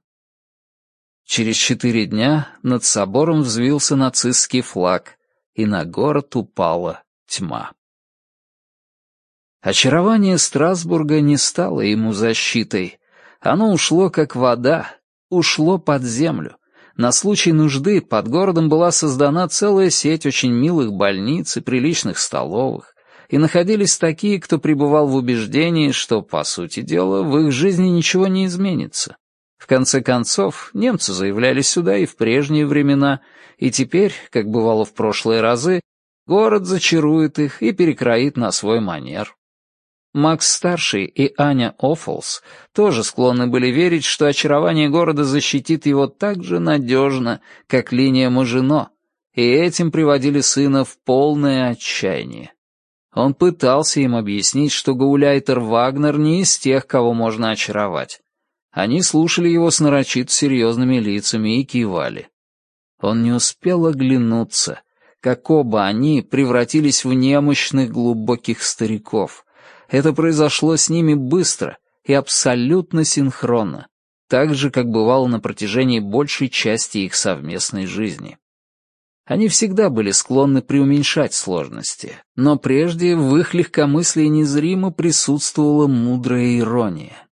[SPEAKER 1] Через четыре дня над собором взвился нацистский флаг — и на город упала тьма. Очарование Страсбурга не стало ему защитой. Оно ушло как вода, ушло под землю. На случай нужды под городом была создана целая сеть очень милых больниц и приличных столовых, и находились такие, кто пребывал в убеждении, что, по сути дела, в их жизни ничего не изменится. В конце концов, немцы заявляли сюда и в прежние времена, и теперь, как бывало в прошлые разы, город зачарует их и перекроит на свой манер. Макс-старший и Аня Оффлс тоже склонны были верить, что очарование города защитит его так же надежно, как линия Мажино, и этим приводили сына в полное отчаяние. Он пытался им объяснить, что Гауляйтер Вагнер не из тех, кого можно очаровать. Они слушали его с нарочито серьезными лицами и кивали. Он не успел оглянуться, как оба они превратились в немощных глубоких стариков. Это произошло с ними быстро и абсолютно синхронно, так же, как бывало на протяжении большей части их совместной жизни. Они всегда были склонны преуменьшать сложности, но прежде в их легкомыслии незримо присутствовала мудрая ирония.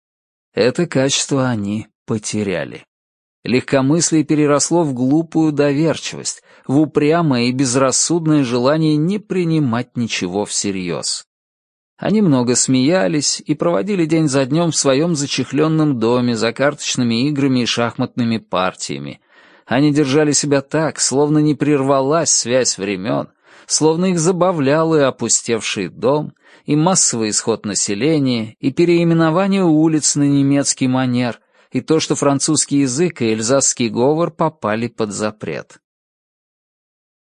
[SPEAKER 1] Это качество они потеряли. Легкомыслие переросло в глупую доверчивость, в упрямое и безрассудное желание не принимать ничего всерьез. Они много смеялись и проводили день за днем в своем зачехленном доме за карточными играми и шахматными партиями. Они держали себя так, словно не прервалась связь времен, словно их забавлял и опустевший дом, и массовый исход населения, и переименование улиц на немецкий манер, и то, что французский язык и эльзасский говор попали под запрет.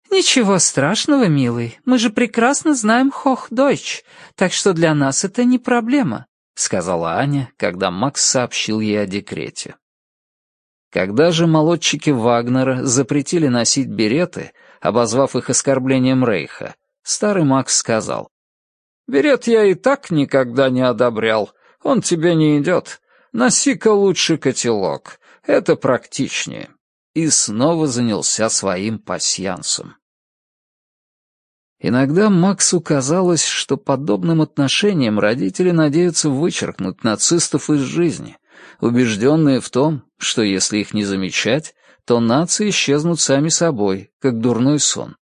[SPEAKER 3] «Ничего страшного, милый, мы же прекрасно знаем Хох-Дойч, так что для нас это не проблема», — сказала Аня, когда Макс сообщил ей о декрете. Когда же молодчики Вагнера запретили носить береты, обозвав их оскорблением Рейха, старый Макс сказал, «Берет я и так никогда не одобрял, он тебе не идет. Носи-ка лучше котелок, это практичнее». И снова занялся своим пасьянсом. Иногда Максу казалось, что подобным отношением родители надеются вычеркнуть нацистов из жизни, убежденные в том, что если их не замечать, то нации исчезнут сами собой, как дурной сон.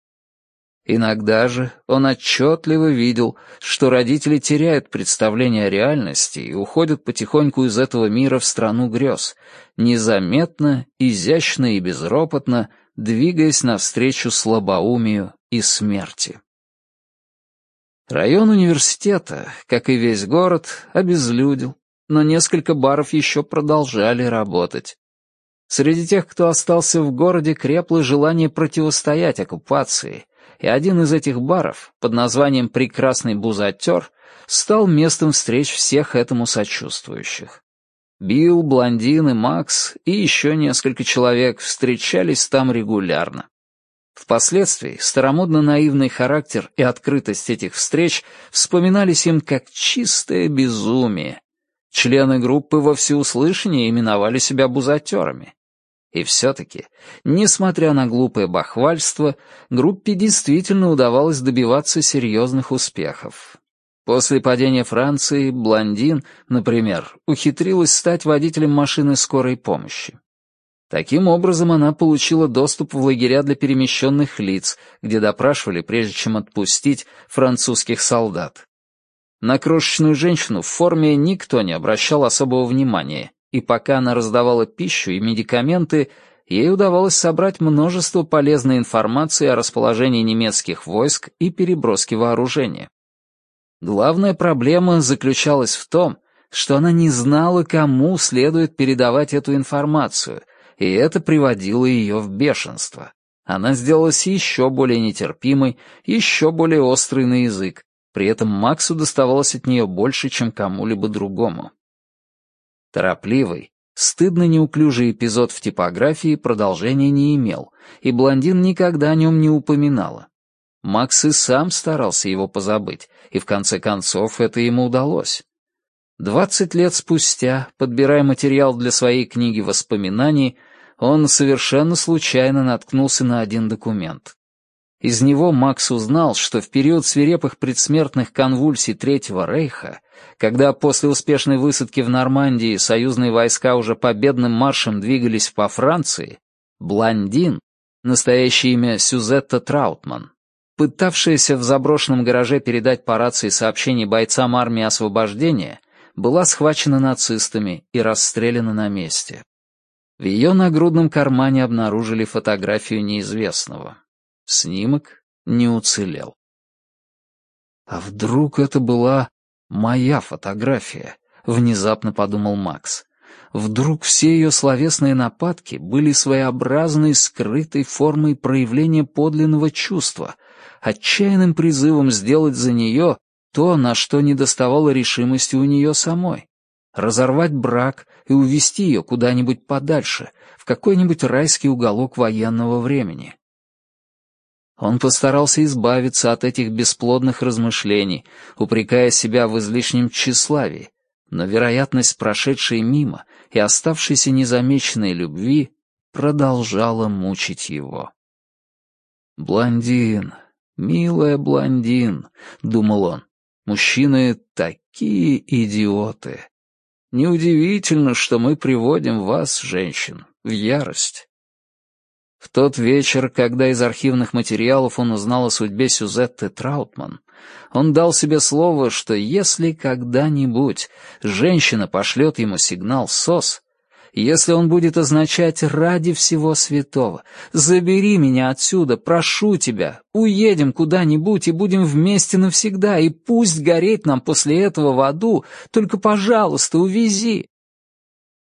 [SPEAKER 3] Иногда же он отчетливо видел, что родители теряют представление о реальности и уходят потихоньку из этого мира в страну грез, незаметно, изящно и безропотно, двигаясь навстречу слабоумию и смерти. Район университета, как и весь город, обезлюдил, но несколько баров еще продолжали работать. Среди тех, кто остался в городе, крепло желание противостоять оккупации, и один из этих баров, под названием «Прекрасный бузатер», стал местом встреч всех этому сочувствующих. Билл, Блондин и Макс и еще несколько человек встречались там регулярно. Впоследствии старомодно-наивный характер и открытость этих встреч вспоминались им как чистое безумие. Члены группы во всеуслышание именовали себя бузатерами. И все-таки, несмотря на глупое бахвальство, группе действительно удавалось добиваться серьезных успехов. После падения Франции Блондин, например, ухитрилась стать водителем машины скорой помощи.
[SPEAKER 1] Таким образом, она получила доступ в лагеря для перемещенных лиц, где допрашивали, прежде чем отпустить французских солдат. На крошечную женщину в форме никто не обращал особого внимания, и пока она раздавала пищу и медикаменты, ей удавалось собрать множество полезной информации о расположении немецких войск и переброске вооружения. Главная проблема заключалась в том, что она не знала, кому следует передавать эту информацию, и это приводило ее в бешенство. Она сделалась еще более нетерпимой, еще более острой на язык, при этом Максу доставалось от нее больше, чем кому-либо другому. Торопливый, стыдно неуклюжий эпизод в типографии продолжения не имел, и блондин никогда о нем не упоминала. Макс и сам старался его позабыть, и в конце концов это ему удалось. Двадцать лет спустя, подбирая материал для своей книги воспоминаний, он совершенно случайно наткнулся на один документ. Из него Макс узнал, что в период свирепых предсмертных конвульсий Третьего Рейха, когда после успешной высадки в Нормандии союзные войска уже победным маршем двигались по Франции, блондин, настоящее имя Сюзетта Траутман, пытавшаяся в заброшенном гараже передать по рации сообщение бойцам армии освобождения, была схвачена нацистами и расстреляна на месте. В ее нагрудном кармане обнаружили фотографию неизвестного. Снимок не уцелел. А вдруг это была моя фотография, внезапно подумал Макс. Вдруг все ее словесные нападки были своеобразной скрытой формой проявления подлинного чувства, отчаянным призывом сделать за нее то, на что не доставало решимости у нее самой. Разорвать брак и увести ее куда-нибудь подальше, в какой-нибудь райский уголок военного времени. Он постарался избавиться от этих бесплодных размышлений, упрекая себя в излишнем тщеславии, но вероятность прошедшей мимо и оставшейся незамеченной любви продолжала мучить его. «Блондин, милая блондин», — думал он, — «мужчины такие идиоты. Неудивительно, что мы приводим вас, женщин, в ярость. В тот вечер, когда из архивных материалов он узнал о судьбе Сюзетты Траутман, он дал себе слово, что если когда-нибудь женщина пошлет ему сигнал СОС, если он будет означать «ради всего святого», «забери меня отсюда, прошу тебя, уедем куда-нибудь и будем вместе навсегда, и пусть гореть нам после этого в аду, только, пожалуйста, увези».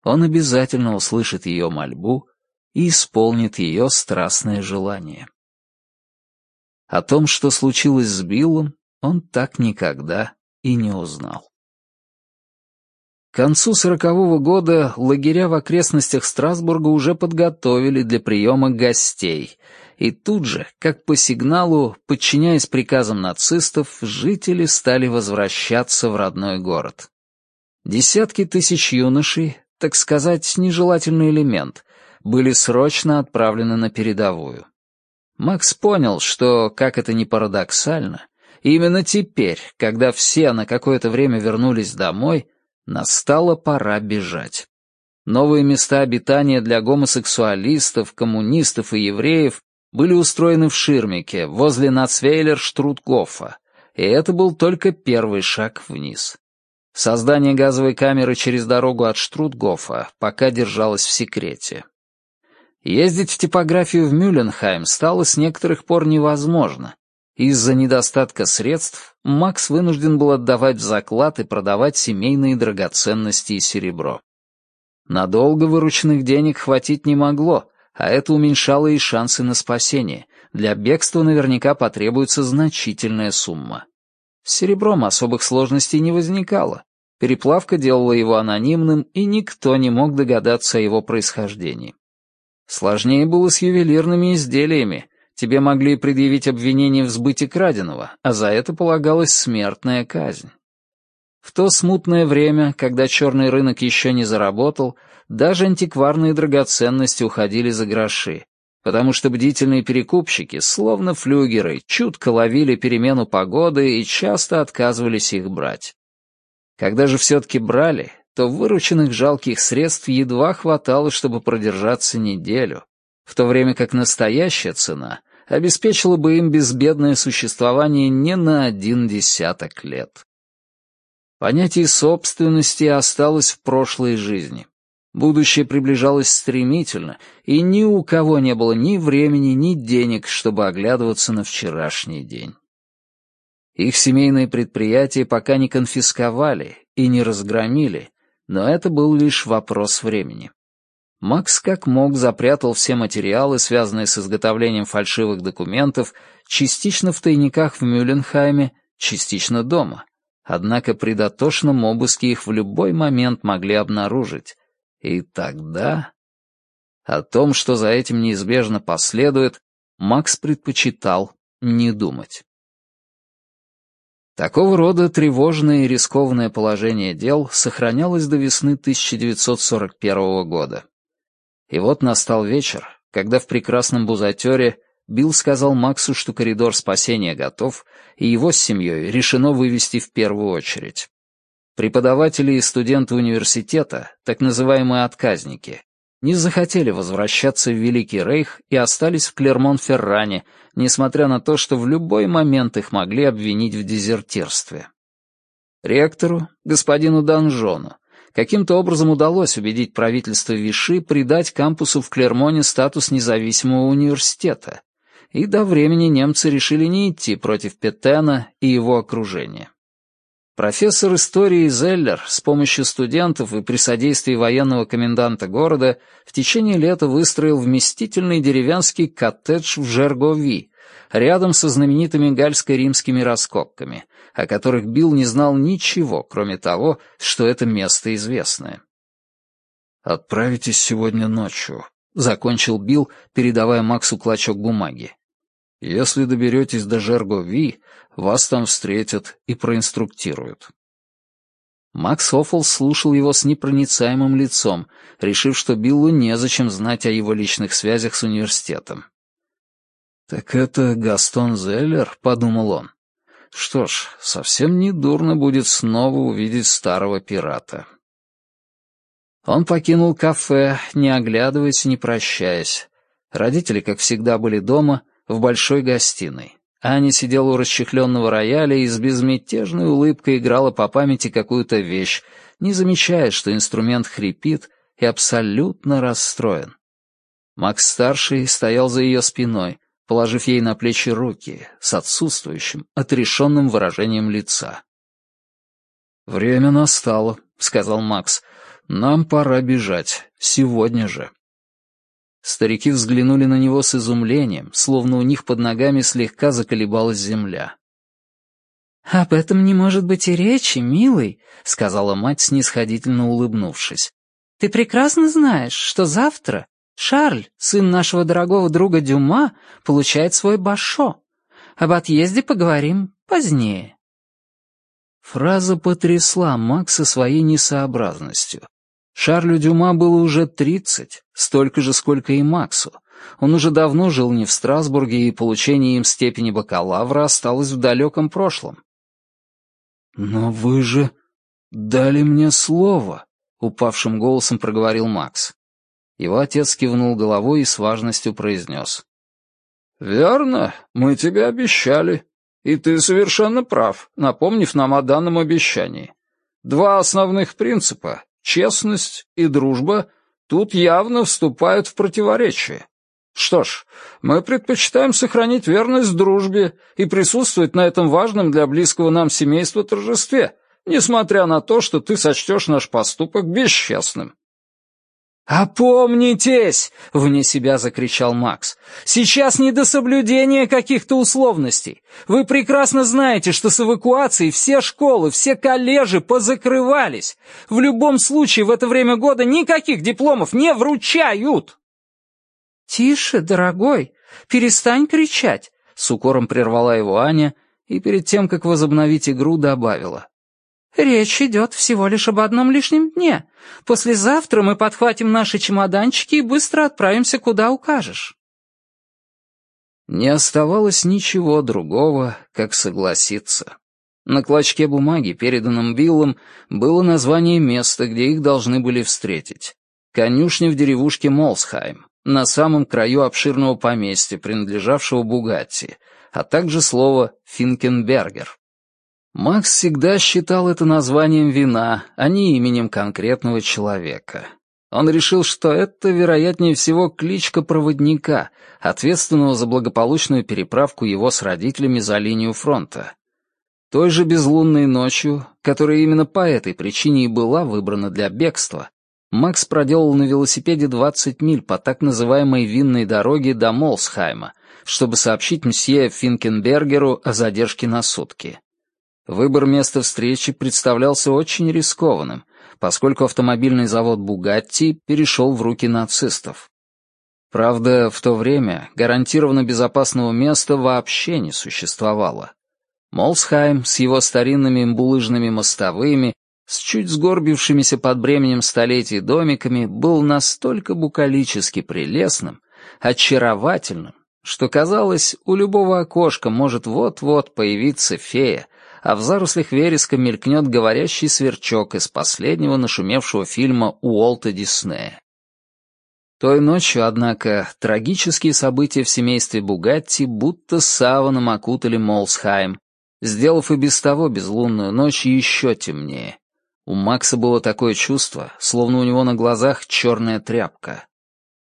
[SPEAKER 1] Он обязательно услышит ее мольбу и исполнит ее страстное желание. О том, что случилось с Биллом, он так никогда и не узнал. К концу сорокового года лагеря в окрестностях Страсбурга уже подготовили для приема гостей, и тут же, как по сигналу, подчиняясь приказам нацистов, жители стали возвращаться в родной город. Десятки тысяч юношей, так сказать, нежелательный элемент, были срочно отправлены на передовую. Макс понял, что, как это ни парадоксально, именно теперь, когда все на какое-то время вернулись домой, настала пора бежать. Новые места обитания для гомосексуалистов, коммунистов и евреев были устроены в Ширмике, возле Нацвейлер-Штрутгофа, и это был только первый шаг вниз. Создание газовой камеры через дорогу от Штрутгофа пока держалось в секрете. Ездить в типографию в Мюлленхайм стало с некоторых пор невозможно. Из-за недостатка средств Макс вынужден был отдавать в заклад и продавать семейные драгоценности и серебро. Надолго вырученных денег хватить не могло, а это уменьшало и шансы на спасение. Для бегства наверняка потребуется значительная сумма. С серебром особых сложностей не возникало. Переплавка делала его анонимным, и никто не мог догадаться о его происхождении. Сложнее было с ювелирными изделиями. Тебе могли предъявить обвинение в сбыте краденого, а за это полагалась смертная казнь. В то смутное время, когда черный рынок еще не заработал, даже антикварные драгоценности уходили за гроши, потому что бдительные перекупщики, словно флюгеры, чутко ловили перемену погоды и часто отказывались их брать. Когда же все-таки брали, то вырученных жалких средств едва хватало, чтобы продержаться неделю, в то время как настоящая цена обеспечила бы им безбедное существование не на один десяток лет. Понятие собственности осталось в прошлой жизни. Будущее приближалось стремительно, и ни у кого не было ни времени, ни денег, чтобы оглядываться на вчерашний день. Их семейные предприятия пока не конфисковали и не разгромили, но это был лишь вопрос времени. Макс как мог запрятал все материалы, связанные с изготовлением фальшивых документов, частично в тайниках в Мюлленхайме, частично дома. Однако при дотошном обыске их в любой момент могли обнаружить. И тогда... О том, что за этим неизбежно последует, Макс предпочитал не думать. Такого рода тревожное и рискованное положение дел сохранялось до весны 1941 года. И вот настал вечер, когда в прекрасном бузатере Билл сказал Максу, что коридор спасения готов, и его с семьей решено вывести в первую очередь. Преподаватели и студенты университета, так называемые отказники, не захотели возвращаться в Великий Рейх и остались в Клермон-Ферране, несмотря на то, что в любой момент их могли обвинить в дезертирстве. Ректору, господину Данжону, каким-то образом удалось убедить правительство Виши придать кампусу в Клермоне статус независимого университета, и до времени немцы решили не идти против Петена и его окружения. Профессор истории Зеллер с помощью студентов и при содействии военного коменданта города в течение лета выстроил вместительный деревенский коттедж в Жергови, рядом со знаменитыми гальско-римскими раскопками, о которых Билл не знал ничего, кроме того, что это место известное. «Отправитесь сегодня ночью», — закончил Билл, передавая Максу клочок бумаги. «Если доберетесь до Жергови, вас там встретят и проинструктируют». Макс Оффл слушал его с непроницаемым лицом, решив, что Биллу незачем знать о его личных связях с университетом. «Так это Гастон Зеллер», — подумал он. «Что ж, совсем не дурно будет снова увидеть старого пирата». Он покинул кафе, не оглядываясь и не прощаясь. Родители, как всегда, были дома, в большой гостиной. Аня сидела у расчехленного рояля и с безмятежной улыбкой играла по памяти какую-то вещь, не замечая, что инструмент хрипит и абсолютно расстроен. Макс-старший стоял за ее спиной, положив ей на плечи руки, с отсутствующим, отрешенным выражением лица. «Время настало», — сказал Макс. «Нам пора бежать. Сегодня же». Старики взглянули на него с изумлением, словно у них под ногами слегка заколебалась земля.
[SPEAKER 3] «Об этом не может быть и речи, милый», — сказала мать, снисходительно улыбнувшись. «Ты прекрасно знаешь, что завтра Шарль, сын нашего дорогого друга Дюма, получает свой башо. Об отъезде поговорим позднее».
[SPEAKER 1] Фраза потрясла Макса своей несообразностью. Шарлю Дюма было уже тридцать, столько же, сколько и Максу. Он уже давно жил не в Страсбурге, и получение им степени бакалавра осталось в далеком прошлом. «Но вы же дали мне слово», — упавшим голосом проговорил Макс. Его отец кивнул головой и с важностью произнес. «Верно, мы тебе обещали. И ты совершенно прав, напомнив нам о данном обещании. Два основных принципа честность и дружба тут явно вступают в противоречие. Что ж, мы предпочитаем сохранить верность дружбе и присутствовать на этом важном для близкого нам семейства торжестве, несмотря на то, что ты сочтешь наш поступок бесчестным.
[SPEAKER 3] «Опомнитесь!» — вне себя закричал Макс. «Сейчас не до соблюдения каких-то условностей. Вы прекрасно знаете, что с эвакуацией все школы, все коллежи позакрывались. В любом случае в это время года никаких дипломов не вручают!» «Тише, дорогой, перестань кричать!» — с укором прервала его Аня и перед тем, как возобновить игру, добавила. Речь идет всего лишь об одном лишнем дне. Послезавтра мы подхватим наши чемоданчики и быстро отправимся, куда укажешь».
[SPEAKER 1] Не оставалось ничего другого, как согласиться. На клочке бумаги, переданном Биллом, было название места, где их должны были встретить. Конюшня в деревушке Молсхайм, на самом краю обширного поместья, принадлежавшего Бугатти, а также слово «Финкенбергер». Макс всегда считал это названием вина, а не именем конкретного человека. Он решил, что это, вероятнее всего, кличка проводника, ответственного за благополучную переправку его с родителями за линию фронта. Той же безлунной ночью, которая именно по этой причине и была выбрана для бегства, Макс проделал на велосипеде 20 миль по так называемой винной дороге до Молсхайма, чтобы сообщить мсье Финкенбергеру о задержке на сутки. Выбор места встречи представлялся очень рискованным, поскольку автомобильный завод «Бугатти» перешел в руки нацистов. Правда, в то время гарантированно безопасного места вообще не существовало. Молсхайм с его старинными булыжными мостовыми, с чуть сгорбившимися под бременем столетий домиками, был настолько букалически прелестным, очаровательным, что казалось, у любого окошка может вот-вот появиться фея, а в зарослях вереска мелькнет говорящий сверчок из последнего нашумевшего фильма Уолта Диснея. Той ночью, однако, трагические события в семействе Бугатти будто саваном окутали Молсхайм, сделав и без того безлунную ночь еще темнее. У Макса было такое чувство, словно у него на глазах черная тряпка.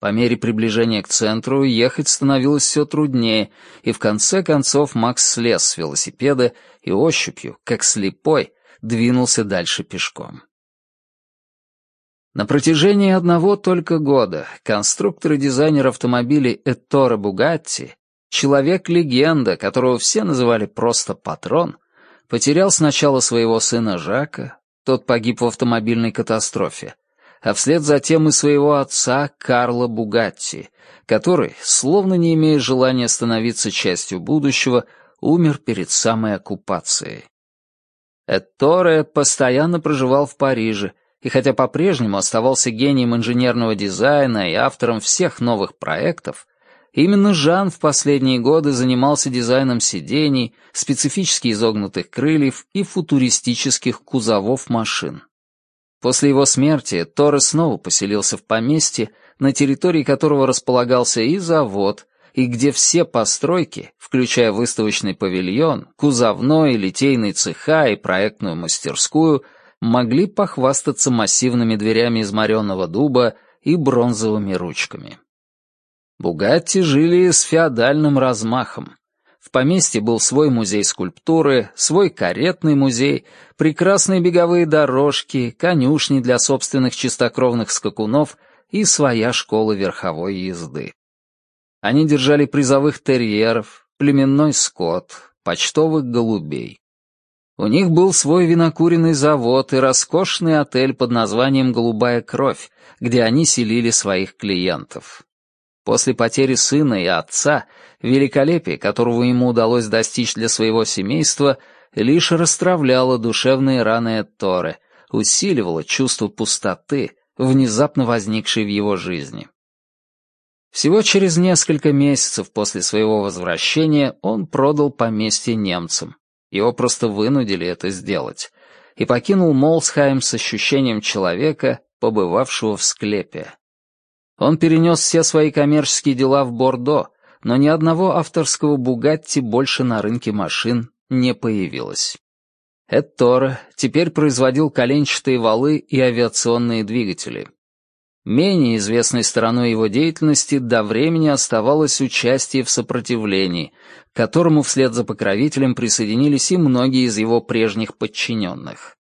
[SPEAKER 1] По мере приближения к центру ехать становилось все труднее, и в конце концов Макс слез с велосипеда и ощупью, как слепой, двинулся дальше пешком. На протяжении одного только года конструктор и дизайнер автомобилей Этторо Бугатти, человек-легенда, которого все называли просто «патрон», потерял сначала своего сына Жака, тот погиб в автомобильной катастрофе, а вслед за тем и своего отца Карла Бугатти, который, словно не имея желания становиться частью будущего, умер перед самой оккупацией. Этторе постоянно проживал в Париже, и хотя по-прежнему оставался гением инженерного дизайна и автором всех новых проектов, именно Жан в последние годы занимался дизайном сидений, специфически изогнутых крыльев и футуристических кузовов машин. После его смерти Торрес снова поселился в поместье, на территории которого располагался и завод, и где все постройки, включая выставочный павильон, кузовной, литейный цеха и проектную мастерскую, могли похвастаться массивными дверями из мореного дуба и бронзовыми ручками. Бугатти жили с феодальным размахом. В поместье был свой музей скульптуры, свой каретный музей, прекрасные беговые дорожки, конюшни для собственных чистокровных скакунов и своя школа верховой езды. Они держали призовых терьеров, племенной скот, почтовых голубей. У них был свой винокуренный завод и роскошный отель под названием «Голубая кровь», где они селили своих клиентов. После потери сына и отца, великолепие, которого ему удалось достичь для своего семейства, лишь расстравляло душевные раны Торы, усиливало чувство пустоты, внезапно возникшей в его жизни. Всего через несколько месяцев после своего возвращения он продал поместье немцам. Его просто вынудили это сделать. И покинул Молсхайм с ощущением человека, побывавшего в склепе. Он перенес все свои коммерческие дела в Бордо, но ни одного авторского «Бугатти» больше на рынке машин не появилось. Этторе теперь производил коленчатые валы и авиационные двигатели. Менее известной стороной его деятельности до времени оставалось участие в сопротивлении, к которому вслед за покровителем присоединились и многие из его прежних подчиненных.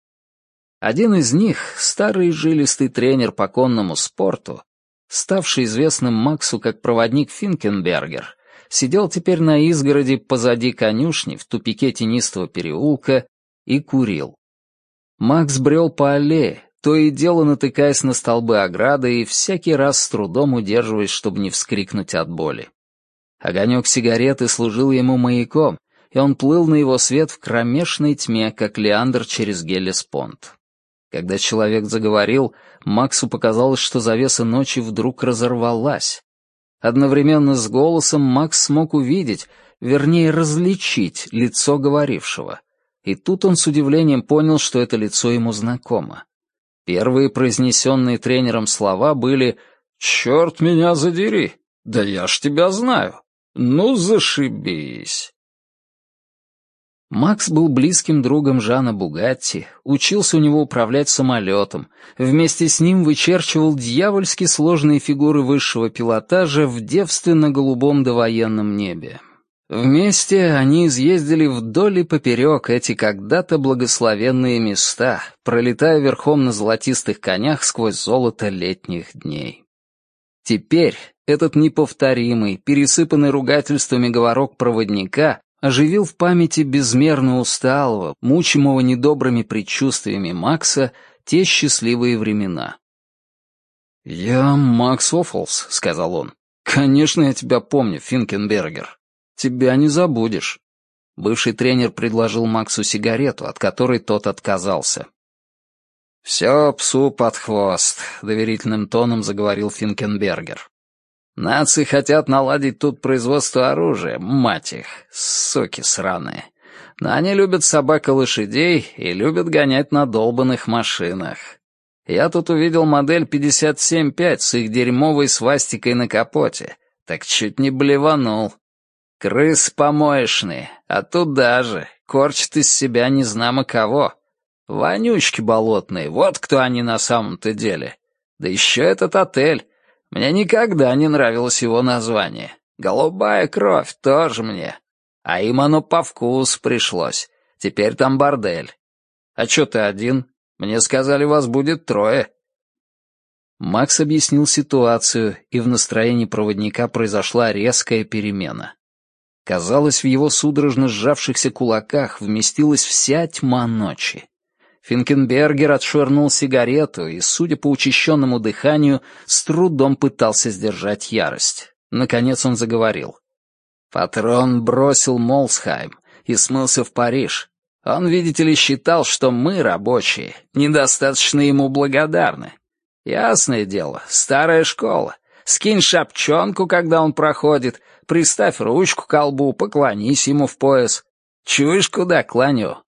[SPEAKER 1] Один из них, старый жилистый тренер по конному спорту, ставший известным Максу как проводник Финкенбергер, сидел теперь на изгороди позади конюшни в тупике тенистого переулка и курил. Макс брел по аллее, то и дело натыкаясь на столбы ограды и всякий раз с трудом удерживаясь, чтобы не вскрикнуть от боли. Огонек сигареты служил ему маяком, и он плыл на его свет в кромешной тьме, как Леандр через Гелеспонд. Когда человек заговорил, Максу показалось, что завеса ночи вдруг разорвалась. Одновременно с голосом Макс смог увидеть, вернее различить, лицо говорившего. И тут он с удивлением понял, что это лицо ему знакомо. Первые произнесенные тренером слова были «Черт меня задери! Да я ж тебя знаю! Ну, зашибись!» Макс был близким другом Жана Бугатти, учился у него управлять самолетом, вместе с ним вычерчивал дьявольски сложные фигуры высшего пилотажа в девственно-голубом довоенном небе. Вместе они изъездили вдоль и поперек эти когда-то благословенные места, пролетая верхом на золотистых конях сквозь золото летних дней. Теперь этот неповторимый, пересыпанный ругательствами говорок проводника оживил в памяти безмерно усталого, мучимого недобрыми предчувствиями Макса те счастливые времена. «Я Макс Оффолс», — сказал он. «Конечно, я тебя помню, Финкенбергер. Тебя не забудешь». Бывший тренер предложил Максу сигарету, от которой тот отказался. «Все псу под хвост», — доверительным тоном заговорил Финкенбергер. Нации хотят наладить тут производство оружия, мать их, соки сраные. Но они любят собак и лошадей и любят гонять на долбанных машинах. Я тут увидел модель 57.5 с их дерьмовой свастикой на капоте. Так чуть не блеванул. Крыс помоечные, а тут даже корчат из себя незнамо кого. Вонючки болотные, вот кто они на самом-то деле. Да еще этот отель. Мне никогда не нравилось его название. Голубая кровь тоже мне. А им оно по вкусу пришлось. Теперь там бордель. А чё ты один? Мне сказали, вас будет трое. Макс объяснил ситуацию, и в настроении проводника произошла резкая перемена. Казалось, в его судорожно сжавшихся кулаках вместилась вся тьма ночи. Финкенбергер отшвырнул сигарету и, судя по учащенному дыханию, с трудом пытался сдержать ярость. Наконец он заговорил. Патрон бросил Молсхайм и смылся в Париж. Он, видите ли, считал, что мы, рабочие, недостаточно ему благодарны. Ясное дело, старая школа. Скинь шапчонку, когда он проходит, приставь ручку к колбу, поклонись ему в пояс. Чуешь, куда клоню?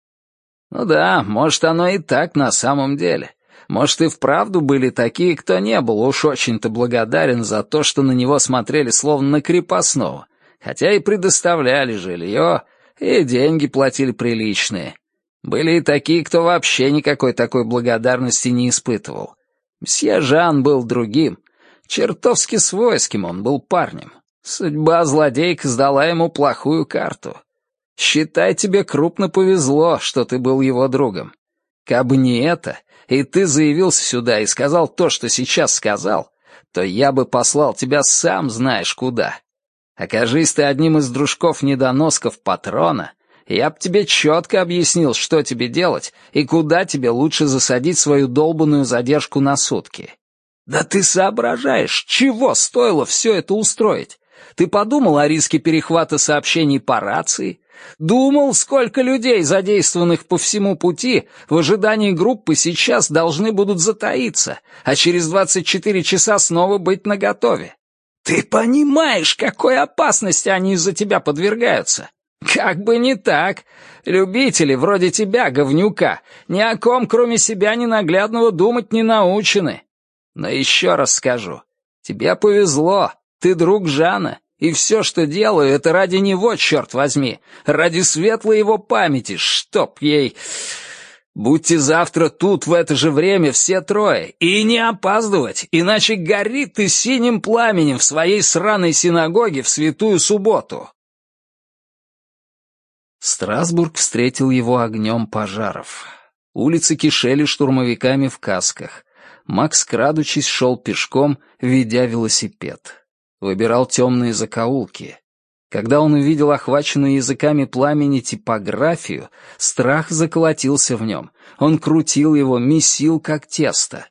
[SPEAKER 1] Ну да, может, оно и так на самом деле. Может, и вправду были такие, кто не был уж очень-то благодарен за то, что на него смотрели словно на крепостного, хотя и предоставляли жилье, и деньги платили приличные. Были и такие, кто вообще никакой такой благодарности не испытывал. Мсье Жан был другим. Чертовски свойским он был парнем. Судьба злодейка сдала ему плохую карту. Считай, тебе крупно повезло, что ты был его другом. Кабы не это, и ты заявился сюда и сказал то, что сейчас сказал, то я бы послал тебя сам знаешь куда. Окажись ты одним из дружков-недоносков патрона, я б тебе четко объяснил, что тебе делать и куда тебе лучше засадить свою долбанную задержку на сутки. Да ты соображаешь, чего стоило все это устроить? Ты подумал о риске перехвата сообщений по рации? Думал, сколько людей, задействованных по всему пути, в ожидании группы сейчас должны будут затаиться, а через 24 часа снова быть наготове. Ты понимаешь, какой опасности они из-за тебя подвергаются? Как бы не так. Любители вроде тебя, говнюка, ни о ком, кроме себя ненаглядного, думать не научены. Но еще раз скажу, тебе повезло, ты друг Жана, и все, что делаю, это ради него, черт возьми, ради светлой его памяти, чтоб ей... Будьте завтра тут в это же время все трое, и не опаздывать, иначе горит ты синим пламенем в своей сраной синагоге в святую субботу. Страсбург встретил его огнем пожаров. Улицы кишели штурмовиками в касках. Макс, крадучись, шел пешком, ведя велосипед выбирал темные закоулки. Когда он увидел охваченную языками пламени типографию, страх заколотился в нем. Он крутил его, месил, как тесто.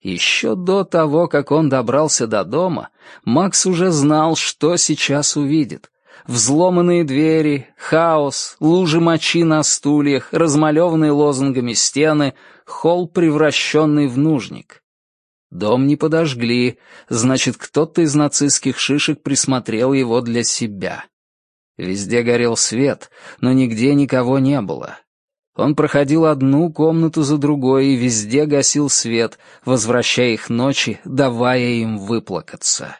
[SPEAKER 1] Еще до того, как он добрался до дома, Макс уже знал, что сейчас увидит. Взломанные двери, хаос, лужи мочи на стульях, размалеванные лозунгами стены, холл, превращенный в нужник. Дом не подожгли, значит, кто-то из нацистских шишек присмотрел его для себя. Везде горел свет, но нигде никого не было. Он проходил одну комнату за другой и везде гасил свет, возвращая их ночи, давая им выплакаться.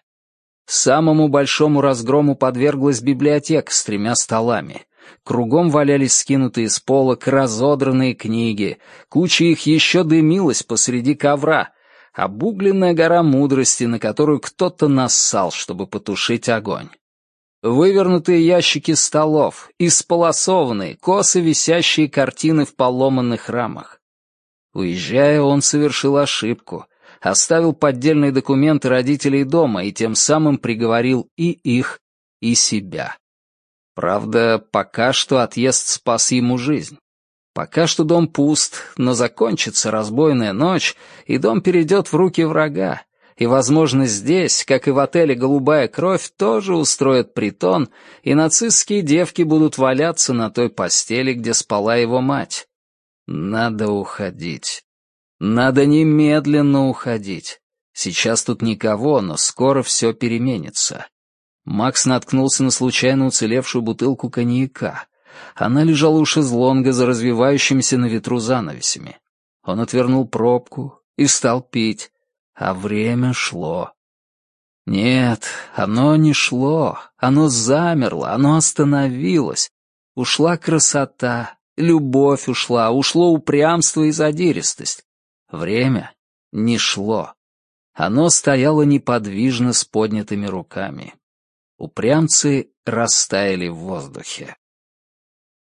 [SPEAKER 1] Самому большому разгрому подверглась библиотека с тремя столами. Кругом валялись скинутые с полок разодранные книги, куча их еще дымилась посреди ковра, обугленная гора мудрости, на которую кто-то нассал, чтобы потушить огонь. Вывернутые ящики столов, исполосованные, косо висящие картины в поломанных рамах. Уезжая, он совершил ошибку, оставил поддельные документы родителей дома и тем самым приговорил и их, и себя. Правда, пока что отъезд спас ему жизнь. Пока что дом пуст, но закончится разбойная ночь, и дом перейдет в руки врага, и, возможно, здесь, как и в отеле «Голубая кровь», тоже устроят притон, и нацистские девки будут валяться на той постели, где спала его мать. Надо уходить. Надо немедленно уходить. Сейчас тут никого, но скоро все переменится. Макс наткнулся на случайно уцелевшую бутылку коньяка. Она лежала у шезлонга за развивающимися на ветру занавесями. Он отвернул пробку и стал пить. А время шло. Нет, оно не шло, оно замерло, оно остановилось. Ушла красота, любовь ушла, ушло упрямство и задиристость. Время не шло. Оно стояло неподвижно с поднятыми руками. Упрямцы растаяли в воздухе.